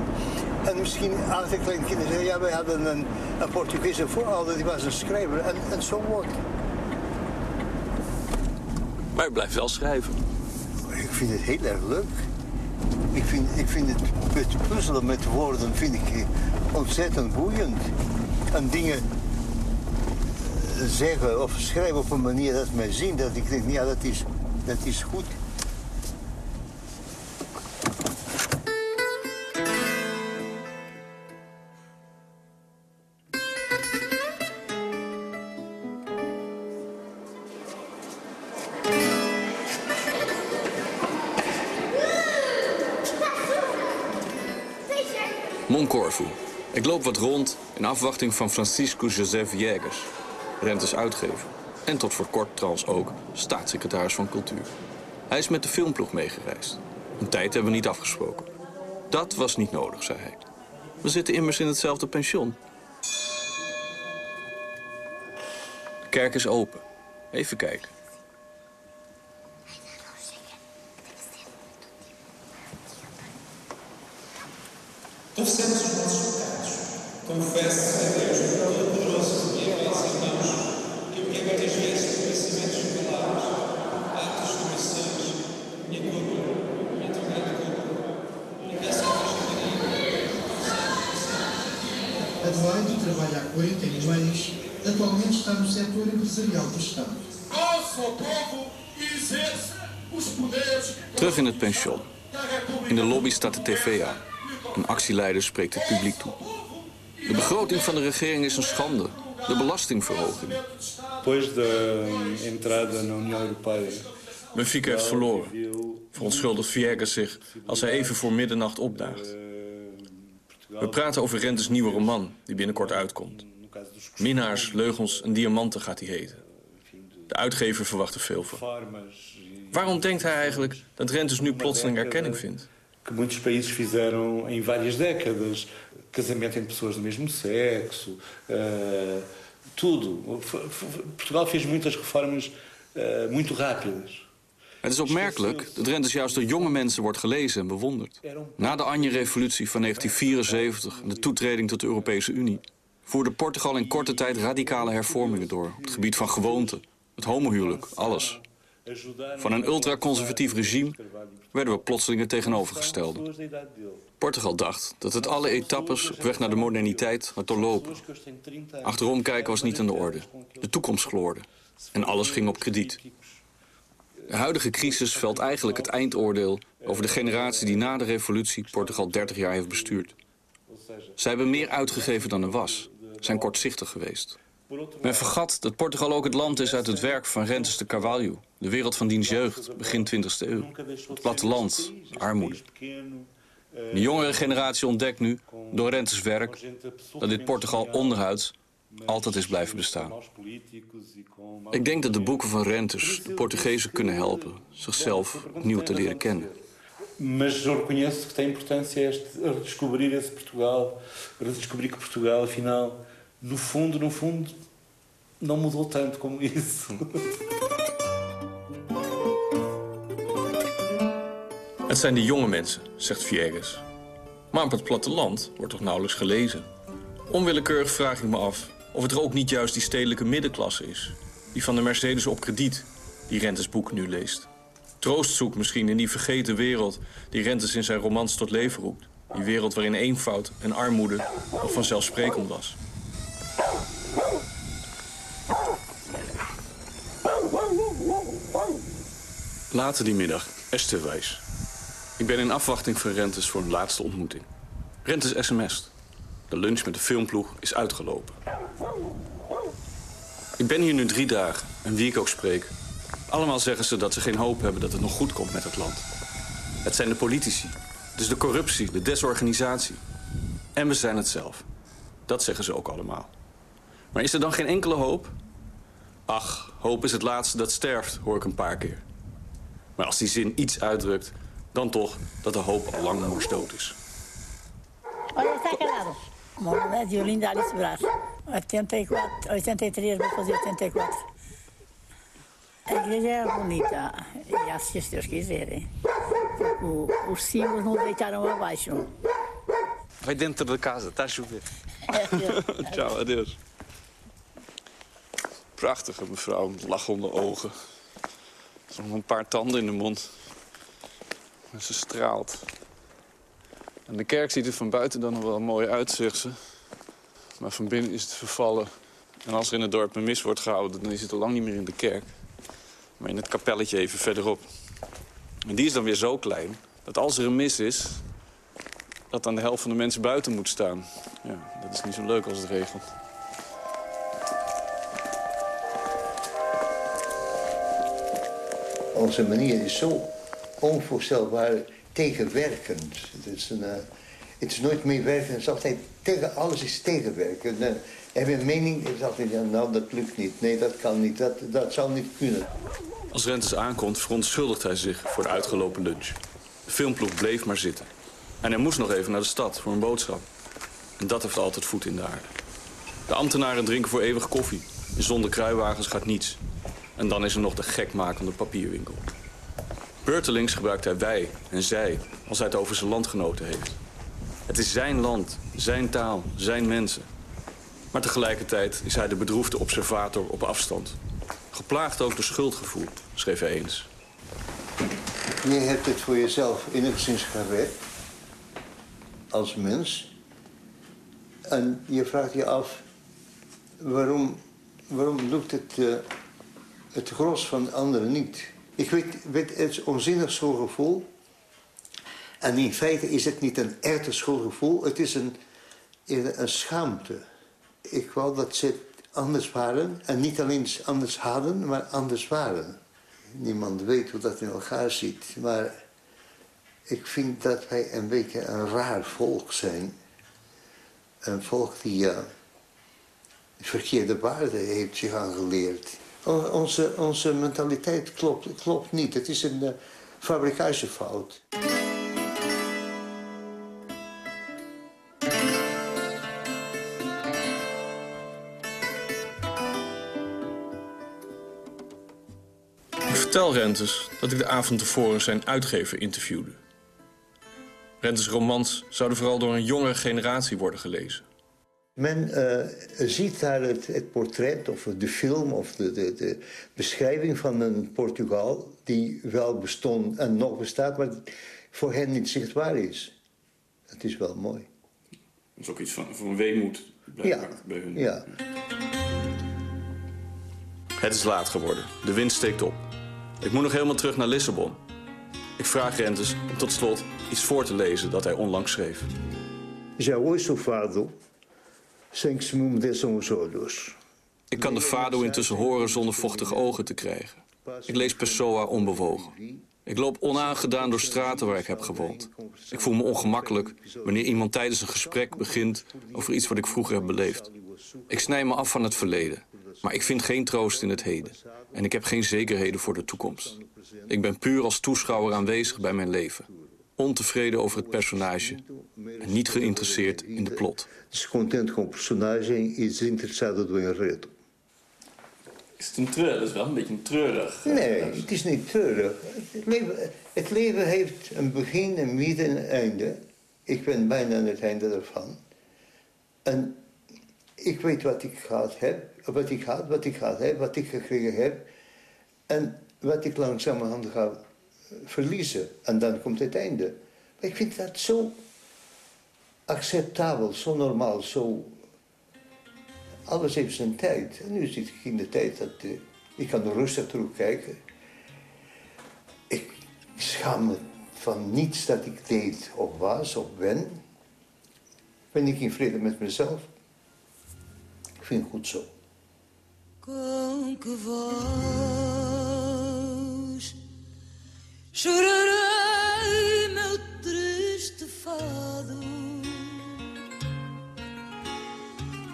En misschien andere kleinkinderen zeggen... Ja, wij hadden een, een Portugese voorouder, die was een schrijver. En, en zo wordt Blijft wel schrijven. Ik vind het heel erg leuk. Ik vind, ik vind het, puzzelen met woorden vind ik ontzettend boeiend. En dingen eh, zeggen of schrijven op een manier dat mij zien dat ik denk, ja, dat is, dat is goed. Moncorvo. Ik loop wat rond in afwachting van Francisco José Viegas, Rentes uitgever. En tot voor kort trouwens ook staatssecretaris van Cultuur. Hij is met de filmploeg meegereisd. Een tijd hebben we niet afgesproken. Dat was niet nodig, zei hij. We zitten immers in hetzelfde pension. De kerk is open. Even kijken. Confessemos os nossos pecados. Confesso a Deus Todo-Poderoso e a vós, irmãos, que eu pequei várias vezes e palavras, atos e omissões, minha culpa, minha tão grande culpa. E peço a Virgem Maria, Adelaide trabalha há 41 anos, atualmente está no setor empresarial do Estado. Nosso povo exerce os poderes Terug in het pension. In de lobby staat de tv aan. Een actieleider spreekt het publiek toe. De begroting van de regering is een schande. De belastingverhoging. Depois da entrada na União Europeia. Benfica heeft verloren. Verontschuldigt Viegas zich als hij even voor middernacht opdaagt. We praten over Rentes nieuwe roman, die binnenkort uitkomt. Minnaars, leugens en diamanten gaat hij heten. De uitgever verwacht er veel van. Waarom denkt hij eigenlijk dat Rentes nu plotseling erkenning vindt? Que muitos países fizeram em várias décadas. Casamento entre pessoas do mesmo sexo, eh, tudo. Portugal fez muitas reformas eh, muito rápidas. Het is opmerkelijk dat Rentes juist door jonge mensen wordt gelezen en bewonderd. Na de Anje-revolutie van 1974 en de toetreding tot de Europese Unie... voerde Portugal in korte tijd radicale hervormingen door... op het gebied van gewoonten, het homohuwelijk, alles. Van een ultraconservatief regime werden we plotseling het tegenovergestelde. Portugal dacht dat het alle etappes op weg naar de moderniteit had doorlopen. Achterom kijken was niet aan de orde. De toekomst gloorde. En alles ging op krediet. De huidige crisis velt eigenlijk het eindoordeel over de generatie die na de revolutie Portugal 30 jaar heeft bestuurd. Zij hebben meer uitgegeven dan er was, zijn kortzichtig geweest. Men vergat dat Portugal ook het land is uit het werk van Rentes de Carvalho, de wereld van diens jeugd, begin 20e eeuw. Het platteland, armoede. De jongere generatie ontdekt nu, door Rentes werk, dat dit Portugal onderhuids altijd is blijven bestaan. Ik denk dat de boeken van Rentes de Portugezen kunnen helpen zichzelf opnieuw te leren kennen. Mas eu reconheço que tem importância redescobrir esse Portugal, redescobrir que Portugal, afinal, no fundo, no fundo, não mudou tanto como isso. Het zijn de jonge mensen, zegt Viegas. Maar op het platteland wordt toch nauwelijks gelezen. Onwillekeurig vraag ik me af of het er ook niet juist die stedelijke middenklasse is. Die van de Mercedes op krediet, die Rentes boek nu leest. Troost zoekt misschien in die vergeten wereld die Rentes in zijn romans tot leven roept. Die wereld waarin eenvoud en armoede nog vanzelfsprekend was. Later die middag, Esterwijs. Ik ben in afwachting van Rentes voor een laatste ontmoeting. Rentes sms. De lunch met de filmploeg is uitgelopen. Ik ben hier nu drie dagen en wie ik ook spreek... allemaal zeggen ze dat ze geen hoop hebben dat het nog goed komt met het land. Het zijn de politici. Is de corruptie, de desorganisatie. En we zijn het zelf. Dat zeggen ze ook allemaal. Maar is er dan geen enkele hoop? Ach, hoop is het laatste dat sterft, hoor ik een paar keer. Maar als die zin iets uitdrukt, dan toch dat de hoop al lang moest dood is. Olha, está calado. Meu nome é Diolinda Alice Brás. 84, 83, vou fazer 84. A igreja é bonita, e assim se Deus quiser. o- os símbolos não deitaram abaixo. Vai dentro da casa, está a chover. Ciao, adeus. Prachtige mevrouw met lachende ogen. Nog een paar tanden in de mond. En ze straalt. En de kerk ziet er van buiten dan nog wel mooi uit, zegt ze. Maar van binnen is het vervallen. En als er in het dorp een mis wordt gehouden, dan is het al lang niet meer in de kerk. Maar in het kapelletje even verderop. En die is dan weer zo klein, dat als er een mis is... dat dan de helft van de mensen buiten moet staan. Ja, dat is niet zo leuk als het regent. Onze manier is zo onvoorstelbaar tegenwerkend. Het is, een, eh, het nooit meewerken, het is altijd tegen, alles is tegenwerken. Uh, heb je een mening, is altijd, ja, nou dat lukt niet, nee dat kan niet, dat, dat zou niet kunnen. Als Rentes aankomt, verontschuldigt hij zich voor de uitgelopen lunch. De filmploeg bleef maar zitten. En hij moest nog even naar de stad voor een boodschap. En dat heeft altijd voet in de aarde. De ambtenaren drinken voor eeuwig koffie. En zonder kruiwagens gaat niets. En dan is er nog de gekmakende papierwinkel. Beurtelings gebruikt hij wij en zij als hij het over zijn landgenoten heeft. Het is zijn land, zijn taal, zijn mensen. Maar tegelijkertijd is hij de bedroefde observator op afstand. Geplaagd ook door schuldgevoel, schreef hij eens. Je hebt het voor jezelf enigszins gered. Als mens. En je vraagt je af, waarom, waarom lukt het, eh, het gros van anderen niet? Ik weet, weet het is onzinnig schuldgevoel. En in feite is het niet een echte schuldgevoel, het is een, een schaamte. Ik wou dat ze anders waren. En niet alleen anders hadden, maar anders waren. Niemand weet hoe dat in elkaar zit. Maar ik vind dat wij een beetje een raar volk zijn. Een volk die uh, verkeerde waarden heeft zich aangeleerd. Onze, onze mentaliteit klopt, klopt niet. Het is een uh, fabrikagefout. Ik Vertel Rentes dat ik de avond tevoren zijn uitgever interviewde. Rentes romans zouden vooral door een jongere generatie worden gelezen. Men uh, ziet daar het, het, portret of de film of de, de, de, beschrijving van een Portugal... die wel bestond en nog bestaat, maar voor hen niet zichtbaar is. Dat is wel mooi. Dat is ook iets van, van weemoed ja. bij hun. Ja. Het is laat geworden. De wind steekt op. Ik moet nog helemaal terug naar Lissabon. Ik vraag Rentes om tot slot iets voor te lezen dat hij onlangs schreef. Já ouço fado Ik kan de fado intussen horen zonder vochtige ogen te krijgen. Ik lees Pessoa onbewogen. Ik loop onaangedaan door straten waar ik heb gewoond. Ik voel me ongemakkelijk wanneer iemand tijdens een gesprek begint over iets wat ik vroeger heb beleefd. Ik snij me af van het verleden, maar ik vind geen troost in het heden. En ik heb geen zekerheden voor de toekomst. Ik ben puur als toeschouwer aanwezig bij mijn leven. Ontevreden over het personage en niet geïnteresseerd in de plot. Descontente com o personagem e desinteressado do enredo. Is het een treurig? Dat is wel een beetje treurig. Nee, het is niet treurig. Het leven, het leven heeft een begin, een midden en een einde. Ik ben bijna aan het einde ervan. En ik weet wat ik gehad heb, wat ik had, wat ik gehad heb, wat ik gekregen heb. En wat ik langzamerhand ga verliezen. En dan komt het einde. Maar ik vind dat zo acceptabel, zo normaal, zo... Alles heeft zijn tijd. En nu zit ik in de tijd dat uh, ik kan rustig terugkijken. Ik schaam me van niets dat ik deed of was of ben. Ben ik in vrede met mezelf. Ik vind het goed zo. Com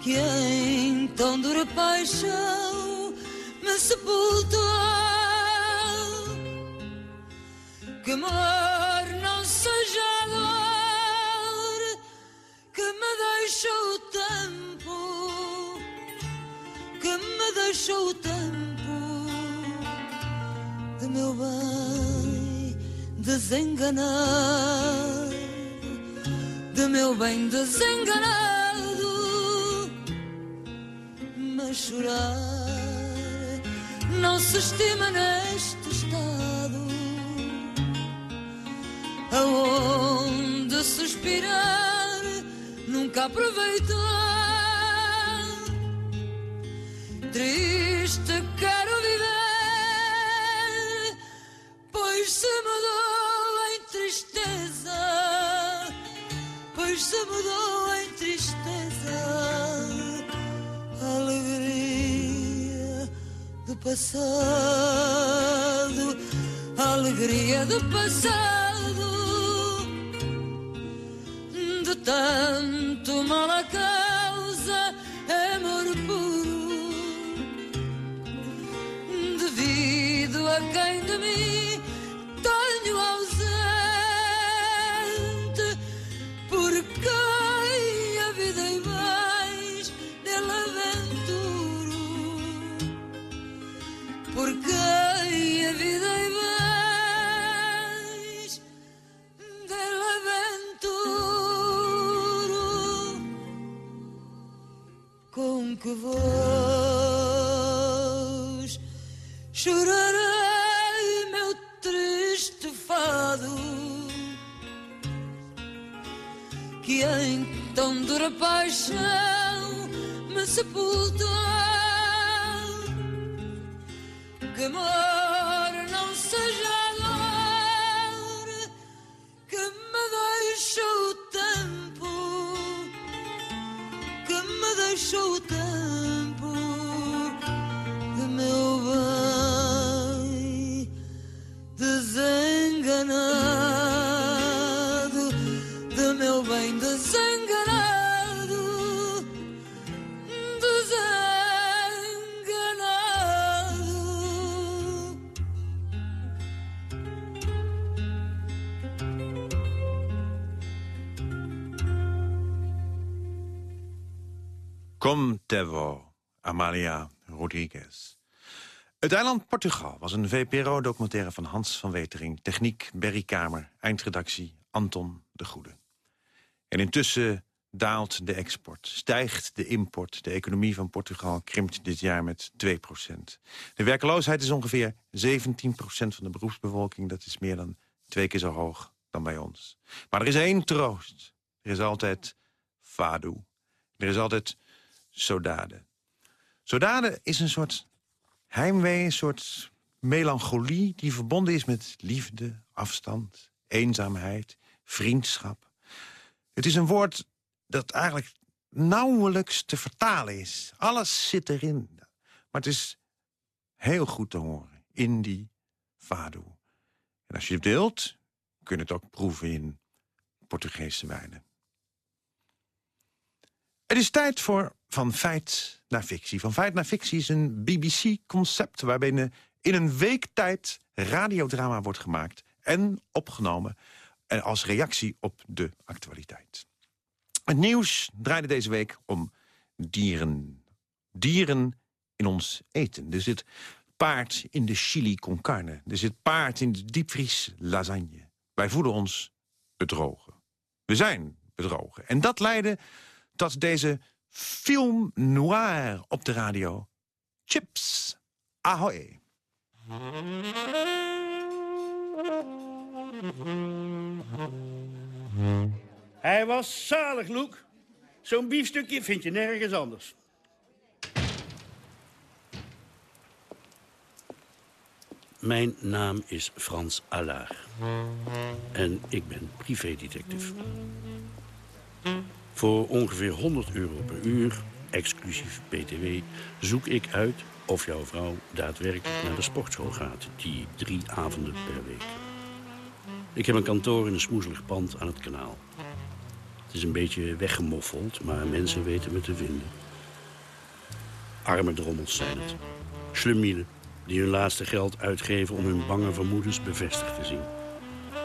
que em tão dura paixão me sepultou. Que amor não seja a dor que me deixou o tempo que me deixou o tempo de meu bem desenganado, de meu bem desenganado, chorar não se estima neste estado, aonde suspirar nunca aproveitou. Triste quero viver, pois se mudou em tristeza, pois se mudou em tristeza passado, alegria do passado, de tanto mal a Amalia Rodriguez. Het eiland Portugal was een VPRO-documentaire van Hans van Wetering. Techniek Berry Kamer, eindredactie Anton de Goede. En intussen daalt de export, stijgt de import. De economie van Portugal krimpt dit jaar met 2% De werkloosheid is ongeveer 17% van de beroepsbevolking. Dat is meer dan twee keer zo hoog dan bij ons. Maar er is één troost. Er is altijd fado. Er is altijd sodade. Sodade is een soort heimwee, een soort melancholie... die verbonden is met liefde, afstand, eenzaamheid, vriendschap. Het is een woord dat eigenlijk nauwelijks te vertalen is. Alles zit erin. Maar het is heel goed te horen in die fado. En als je het wilt, kun je het ook proeven in Portugese wijnen. Het is tijd voor Van Feit naar Fictie. Van Feit naar Fictie is een BBC-concept... waarbij in een week tijd radiodrama wordt gemaakt... en opgenomen en als reactie op de actualiteit. Het nieuws draaide deze week om dieren. Dieren in ons eten. Er zit paard in de chili con carne. Er zit paard in de diepvries lasagne. Wij voelen ons bedrogen. We zijn bedrogen. En dat leidde tot deze film noir op de radio. Chips Ahoy. Hij was zalig, Luke. Zo'n biefstukje vind je nergens anders. Mijn naam is Frans Allard. En ik ben privédetective. Voor ongeveer 100 euro per uur, exclusief btw, zoek ik uit of jouw vrouw daadwerkelijk naar de sportschool gaat. Die drie avonden per week. Ik heb een kantoor in een smoezelig pand aan het kanaal. Het is een beetje weggemoffeld, maar mensen weten me te vinden. Arme drommels zijn het. Slummielen die hun laatste geld uitgeven om hun bange vermoedens bevestigd te zien.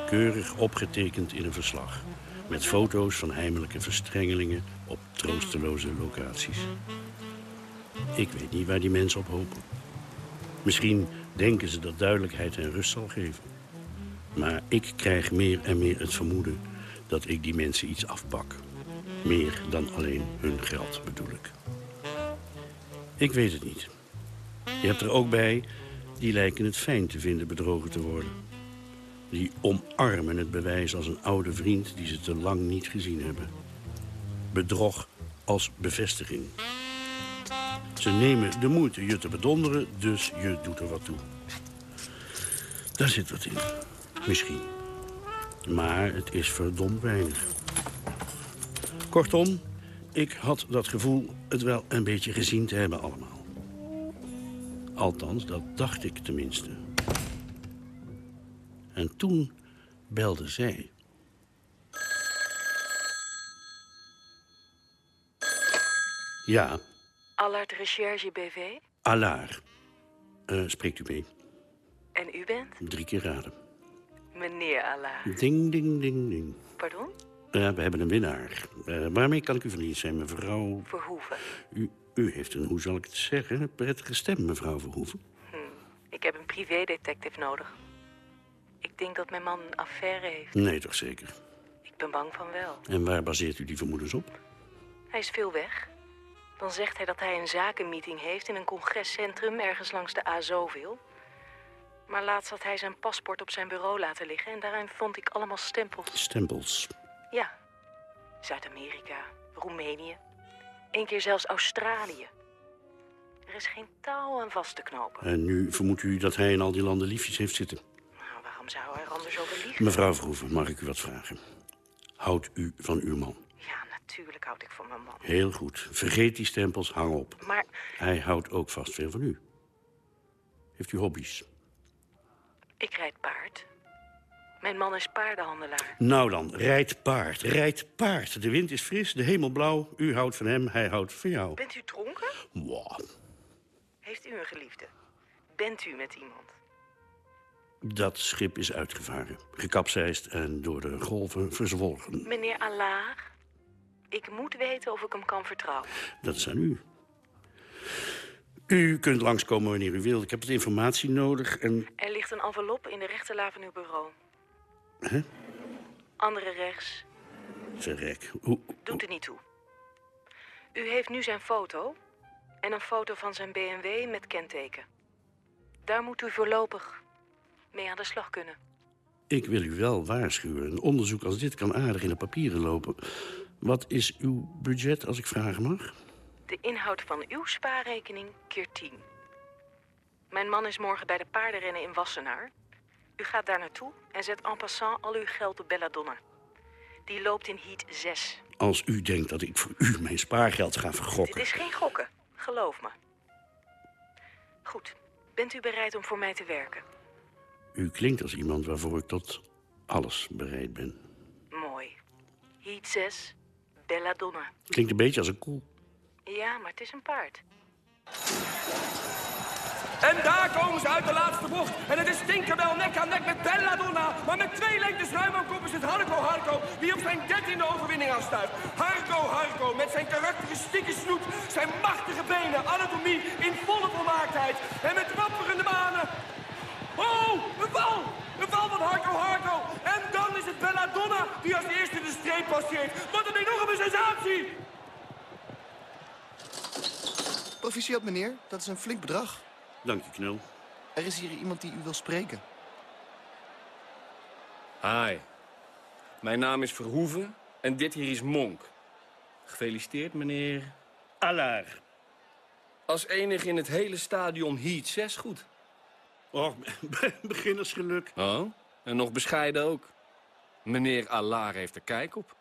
Keurig opgetekend in een verslag. Met foto's van heimelijke verstrengelingen op troosteloze locaties. Ik weet niet waar die mensen op hopen. Misschien denken ze dat duidelijkheid en rust zal geven. Maar ik krijg meer en meer het vermoeden dat ik die mensen iets afpak. Meer dan alleen hun geld bedoel ik. Ik weet het niet. Je hebt er ook bij, die lijken het fijn te vinden bedrogen te worden. Die omarmen het bewijs als een oude vriend die ze te lang niet gezien hebben. Bedrog als bevestiging. Ze nemen de moeite je te bedonderen, dus je doet er wat toe. Daar zit wat in. Misschien. Maar het is verdomd weinig. Kortom, ik had dat gevoel het wel een beetje gezien te hebben allemaal. Althans, dat dacht ik tenminste. En toen belde zij. Ja, Allard Recherche BV? Allard. Eh, spreekt u mee? En u bent? Drie keer raden. Meneer Allard. Ding, ding, ding, ding. Pardon? Ja, we hebben een winnaar. Eh, waarmee kan ik u van dienst zijn, mevrouw? Verhoeven. U, u heeft een, hoe zal ik het zeggen, prettige stem, mevrouw Verhoeven. Hm. Ik heb een privédetective nodig. Ik denk dat mijn man een affaire heeft. Nee, toch zeker. Ik ben bang van wel. En waar baseert u die vermoedens op? Hij is veel weg. Dan zegt hij dat hij een zakenmeeting heeft in een congrescentrum ergens langs de A zoveel. Maar laatst had hij zijn paspoort op zijn bureau laten liggen en daarin vond ik allemaal stempels. Stempels. Ja. Zuid-Amerika, Roemenië. Eén keer zelfs Australië. Er is geen touw aan vast te knopen. En nu vermoedt u dat hij in al die landen liefjes heeft zitten. Waarom zou hij er anders over liegen? Mevrouw Verhoeven, mag ik u wat vragen? Houdt u van uw man? Ja, natuurlijk houd ik van mijn man. Heel goed. Vergeet die stempels, hang op. Maar Hij houdt ook vast veel van u. Heeft u hobby's? ik rijd paard. Mijn man is paardenhandelaar. Nou dan, rijd paard, rijd paard. De wind is fris, de hemel blauw. U houdt van hem, hij houdt van jou. Bent u dronken? Wow. Heeft u een geliefde? Bent u met iemand? Dat schip is uitgevaren, gekapseist en door de golven verzwolgen. Meneer Allard, ik moet weten of ik hem kan vertrouwen. Dat is aan u. U kunt langskomen wanneer u wilt. Ik heb wat informatie nodig en... Er ligt een envelop in de rechterla van uw bureau. Hè? Andere rechts. Verrek. Hoe... Doet er niet toe. U heeft nu zijn foto en een foto van zijn BMW met kenteken. Daar moet u voorlopig mee aan de slag kunnen. Ik wil u wel waarschuwen. Een onderzoek als dit kan aardig in de papieren lopen. Wat is uw budget, als ik vragen mag? De inhoud van uw spaarrekening keer 10. Mijn man is morgen bij de paardenrennen in Wassenaar. U gaat daar naartoe en zet en passant al uw geld op Belladonna. Die loopt in heat 6. Als u denkt dat ik voor u mijn spaargeld ga Dit vergokken... is geen gokken, geloof me. Goed, bent u bereid om voor mij te werken? U klinkt als iemand waarvoor ik tot alles bereid ben. Mooi. Heat 6, Belladonna. Klinkt een beetje als een koe. Ja, maar het is een paard. En daar komen ze uit de laatste bocht. En het is Tinkerbell nek aan nek met Belladonna. Maar met twee lengtes ruim aan kop is het Harco Harco die op zijn dertiende overwinning aanstuift. Harco Harco met zijn karakteristieke snoet, zijn machtige benen, anatomie in volle volmaaktheid. En met wapperende manen. Oh, een val! Een val van Harco Harco. En dan is het Belladonna die als eerste de streep passeert. Wat een enorme sensatie! Proficiat, meneer. Dat is een flink bedrag. Dank je, knul. Er is hier iemand die u wil spreken. Hi. Mijn naam is Verhoeven en dit hier is Monk. Gefeliciteerd, meneer... Allard. Als enig in het hele stadion Heat 6 goed. Och, <laughs> beginnersgeluk. Oh, en nog bescheiden ook. Meneer Allard heeft er kijk op.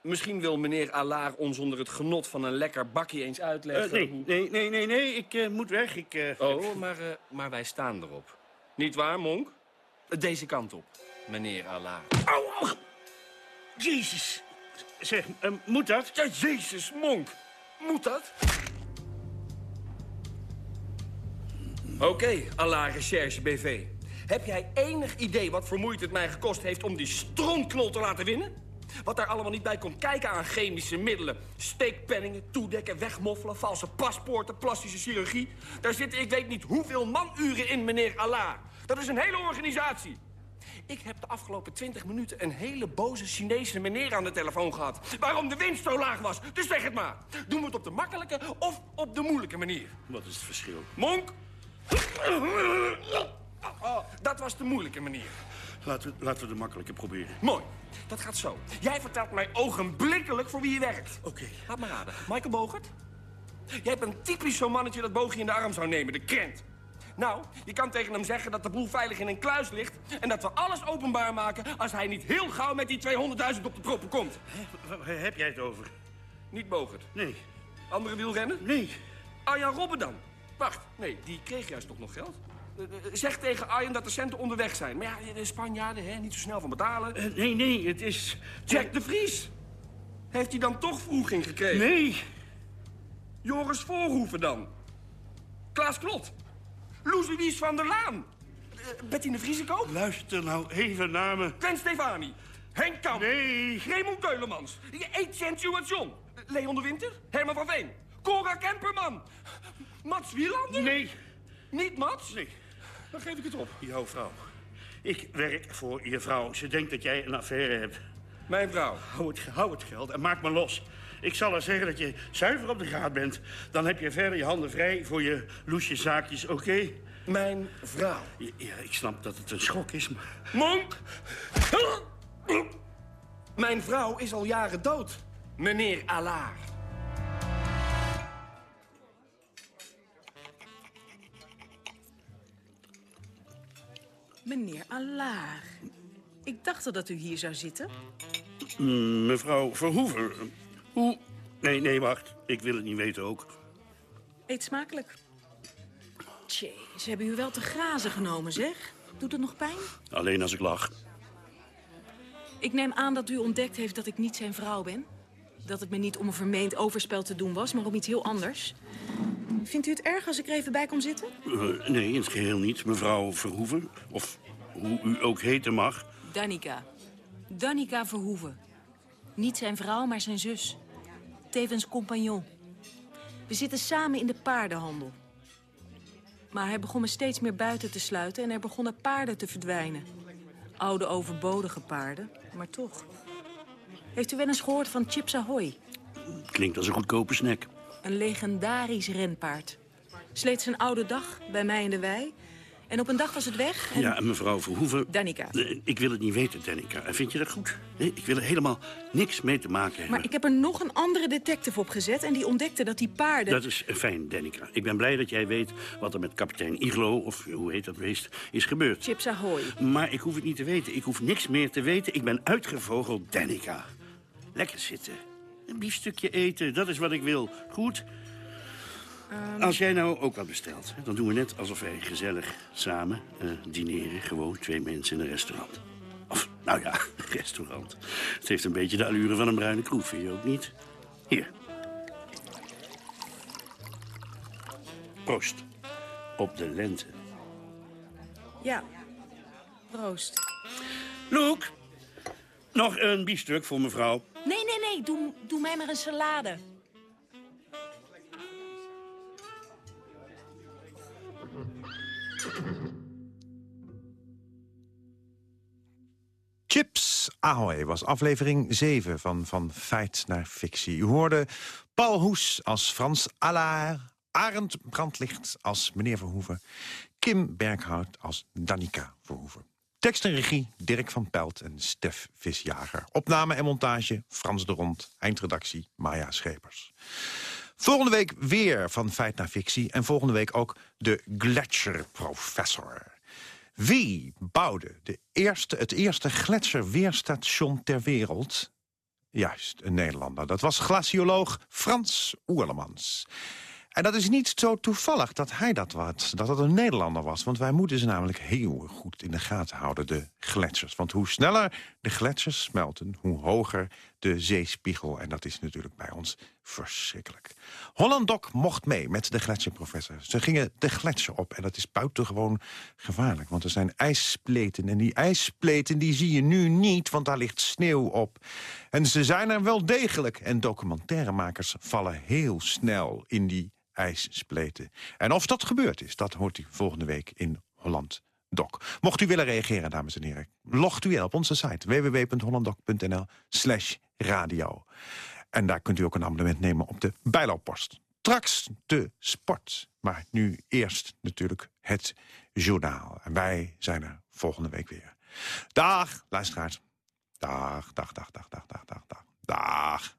Misschien wil meneer Allard ons onder het genot van een lekker bakje eens uitleggen... Eh, nee, hoe- nee, nee, nee, nee, ik eh, moet weg. Ik, eh, Oh, maar, maar wij staan erop. Niet waar, Monk? Deze kant op, meneer Allard. Au, au. Jezus. Zeg, moet dat? Ja, Jezus, Monk. Moet dat? Oké, Allah Recherche BV. Heb jij enig idee wat voor moeite het mij gekost heeft om die strontknol te laten winnen? Wat daar allemaal niet bij komt kijken aan chemische middelen. Steekpenningen, toedekken, wegmoffelen, valse paspoorten, plastische chirurgie. Daar zitten ik weet niet hoeveel manuren in, meneer Allah. Dat is een hele organisatie. Ik heb de afgelopen 20 minuten een hele boze Chinese meneer aan de telefoon gehad. Waarom de winst zo laag was. Dus zeg het maar. Doen we het op de makkelijke of op de moeilijke manier? Wat is het verschil? Monk? Oh, dat was de moeilijke manier. Laten we, laten we de makkelijke proberen. Mooi. Dat gaat zo. Jij vertelt mij ogenblikkelijk voor wie je werkt. Oké. Laat maar raden. Michael Bogert? Jij bent typisch zo'n mannetje dat Boogje in de arm zou nemen, de krent. Nou, je kan tegen hem zeggen dat de boel veilig in een kluis ligt... en dat we alles openbaar maken als hij niet heel gauw met die 200.000 op de proppen komt. Waar heb jij het over? Niet Bogert. Nee. Andere wielrennen? Nee. Arjan Robben dan? Wacht, nee, die kreeg juist toch nog geld? Eh, Zeg tegen Arjen dat de centen onderweg zijn. Maar ja, de Spanjaarden, hè, niet zo snel van betalen. Eh, nee, nee, het is... Jack de Vries. Heeft hij dan toch vroeging gekregen? Nee. Joris Voorhoeven dan? Klaas Klot? Loes Louise van der Laan? Eh, Bettine Vriesekoop? Luister nou even naar me. Gwen Stefani? Henk Kamp? Nee. Raymond Keulemans? Etienne Stewart-John? Leon de Winter? Herman van Veen? Cora Kemperman? Mats Wielander? Nee. Niet Mats? Nee. Dan geef ik het op. Jouw vrouw. Ik werk voor je vrouw. Ze denkt dat jij een affaire hebt. Mijn vrouw. Hou het, hou het geld en maak me los. Ik zal haar zeggen dat je zuiver op de graad bent. Dan heb je verder je handen vrij voor je loesje zaakjes, oké? Mijn vrouw. Ja, ja, ik snap dat het een schok is, maar... Monk! Mijn vrouw is al jaren dood. Meneer Allard. Meneer Allard. Ik dacht al dat u hier zou zitten. Mevrouw Verhoeven. Hoe... Nee, nee, wacht. Ik wil het niet weten ook. Eet smakelijk. Tjee, ze hebben u wel te grazen genomen, zeg. Doet het nog pijn? Alleen als ik lach. Ik neem aan dat u ontdekt heeft dat ik niet zijn vrouw ben. Dat het me niet om een vermeend overspel te doen was, maar om iets heel anders. Vindt u het erg als ik er even bij kom zitten? Eh, nee, in het geheel niet. Mevrouw Verhoeven. Of hoe u ook heten mag. Danica. Danica Verhoeven. Niet zijn vrouw, maar zijn zus. Tevens compagnon. We zitten samen in de paardenhandel. Maar hij begon me steeds meer buiten te sluiten en er begonnen paarden te verdwijnen. Oude overbodige paarden, maar toch. Heeft u wel eens gehoord van Chips Ahoy? Klinkt als een goedkope snack. Een legendarisch renpaard. Sleet zijn oude dag bij mij in de wei. En op een dag was het weg en... Ja, mevrouw Verhoeven... Danica. Eh, Ik wil het niet weten, Danica. En Vind je dat goed? Nee, ik wil er helemaal niks mee te maken hebben. Maar ik heb er nog een andere detective op gezet... en die ontdekte dat die paarden... Dat is eh, fijn, Danica. Ik ben blij dat jij weet wat er met kapitein Iglo, of hoe heet dat beest, is gebeurd. Chips Ahoy. Maar ik hoef het niet te weten. Ik hoef niks meer te weten. Ik ben uitgevogeld, Danica. Lekker zitten. Een biefstukje eten, dat is wat ik wil. Goed? Ehm, Als jij nou ook wat bestelt, dan doen we net alsof wij gezellig samen eh, dineren. Gewoon twee mensen in een restaurant. Of, nou ja, <laughs> restaurant. Het heeft een beetje de allure van een bruine kroeg, vind je ook niet? Hier. Proost. Op de lente. Ja. Proost. Loek, nog een biefstuk voor mevrouw. Nee, nee, nee. Doe, doe mij maar een salade. Chips Ahoy was aflevering 7 van Van Feit naar Fictie. U hoorde Paul Hoes als Frans Allaar, Arend Brandlicht als meneer Verhoeven... Kim Berghout als Danica Verhoeven. Tekst en regie Dirk van Pelt en Stef Visjager. Opname en montage Frans de Rond. Eindredactie Maya Schepers. Volgende week weer van Feit naar Fictie. En volgende week ook de Gletscher Professor. Wie bouwde de eerste, het eerste gletsjerweerstation ter wereld? Juist, een Nederlander. Dat was glacioloog Frans Oerlemans. En dat is niet zo toevallig dat hij dat was, dat het een Nederlander was. Want wij moeten ze namelijk heel goed in de gaten houden, de gletsjers. Want hoe sneller de gletsjers smelten, hoe hoger de zeespiegel. En dat is natuurlijk bij ons verschrikkelijk. Holland Doc mocht mee met de gletsjerprofessor. Ze gingen de gletsjer op en dat is buitengewoon gevaarlijk. Want er zijn ijspleten en die ijspleten die zie je nu niet, want daar ligt sneeuw op. En ze zijn er wel degelijk. En documentairemakers vallen heel snel in die ijspleten. En of dat gebeurd is, dat hoort u volgende week in Holland Doc. Mocht u willen reageren, dames en heren, logt u in op onze site www.hollanddoc.nl slash radio. En daar kunt u ook een abonnement nemen op de bijlooppost. Straks de sport, maar nu eerst natuurlijk het journaal. En wij zijn er volgende week weer. Dag, luisteraars. Dag, dag, dag, dag, dag, dag, dag, dag. Dag.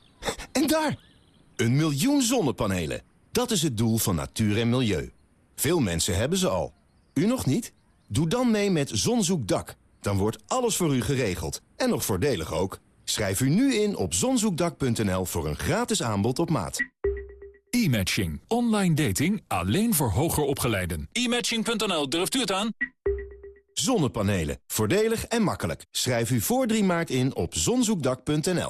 <laughs> En daar! Een miljoen zonnepanelen. Dat is het doel van natuur en milieu. Veel mensen hebben ze al. U nog niet? Doe dan mee met Zonzoekdak. Dan wordt alles voor u geregeld. En nog voordelig ook. Schrijf u nu in op zonzoekdak.nl voor een gratis aanbod op maat. E-matching. Online dating alleen voor hoger opgeleiden. E-matching.nl, durft u het aan? Zonnepanelen. Voordelig en makkelijk. Schrijf u voor 3 maart in op zonzoekdak.nl.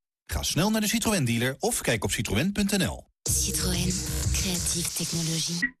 Ga snel naar de Citroën dealer of kijk op citroën.nl. Citroën, creatieve technologie.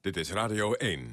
Dit is Radio 1.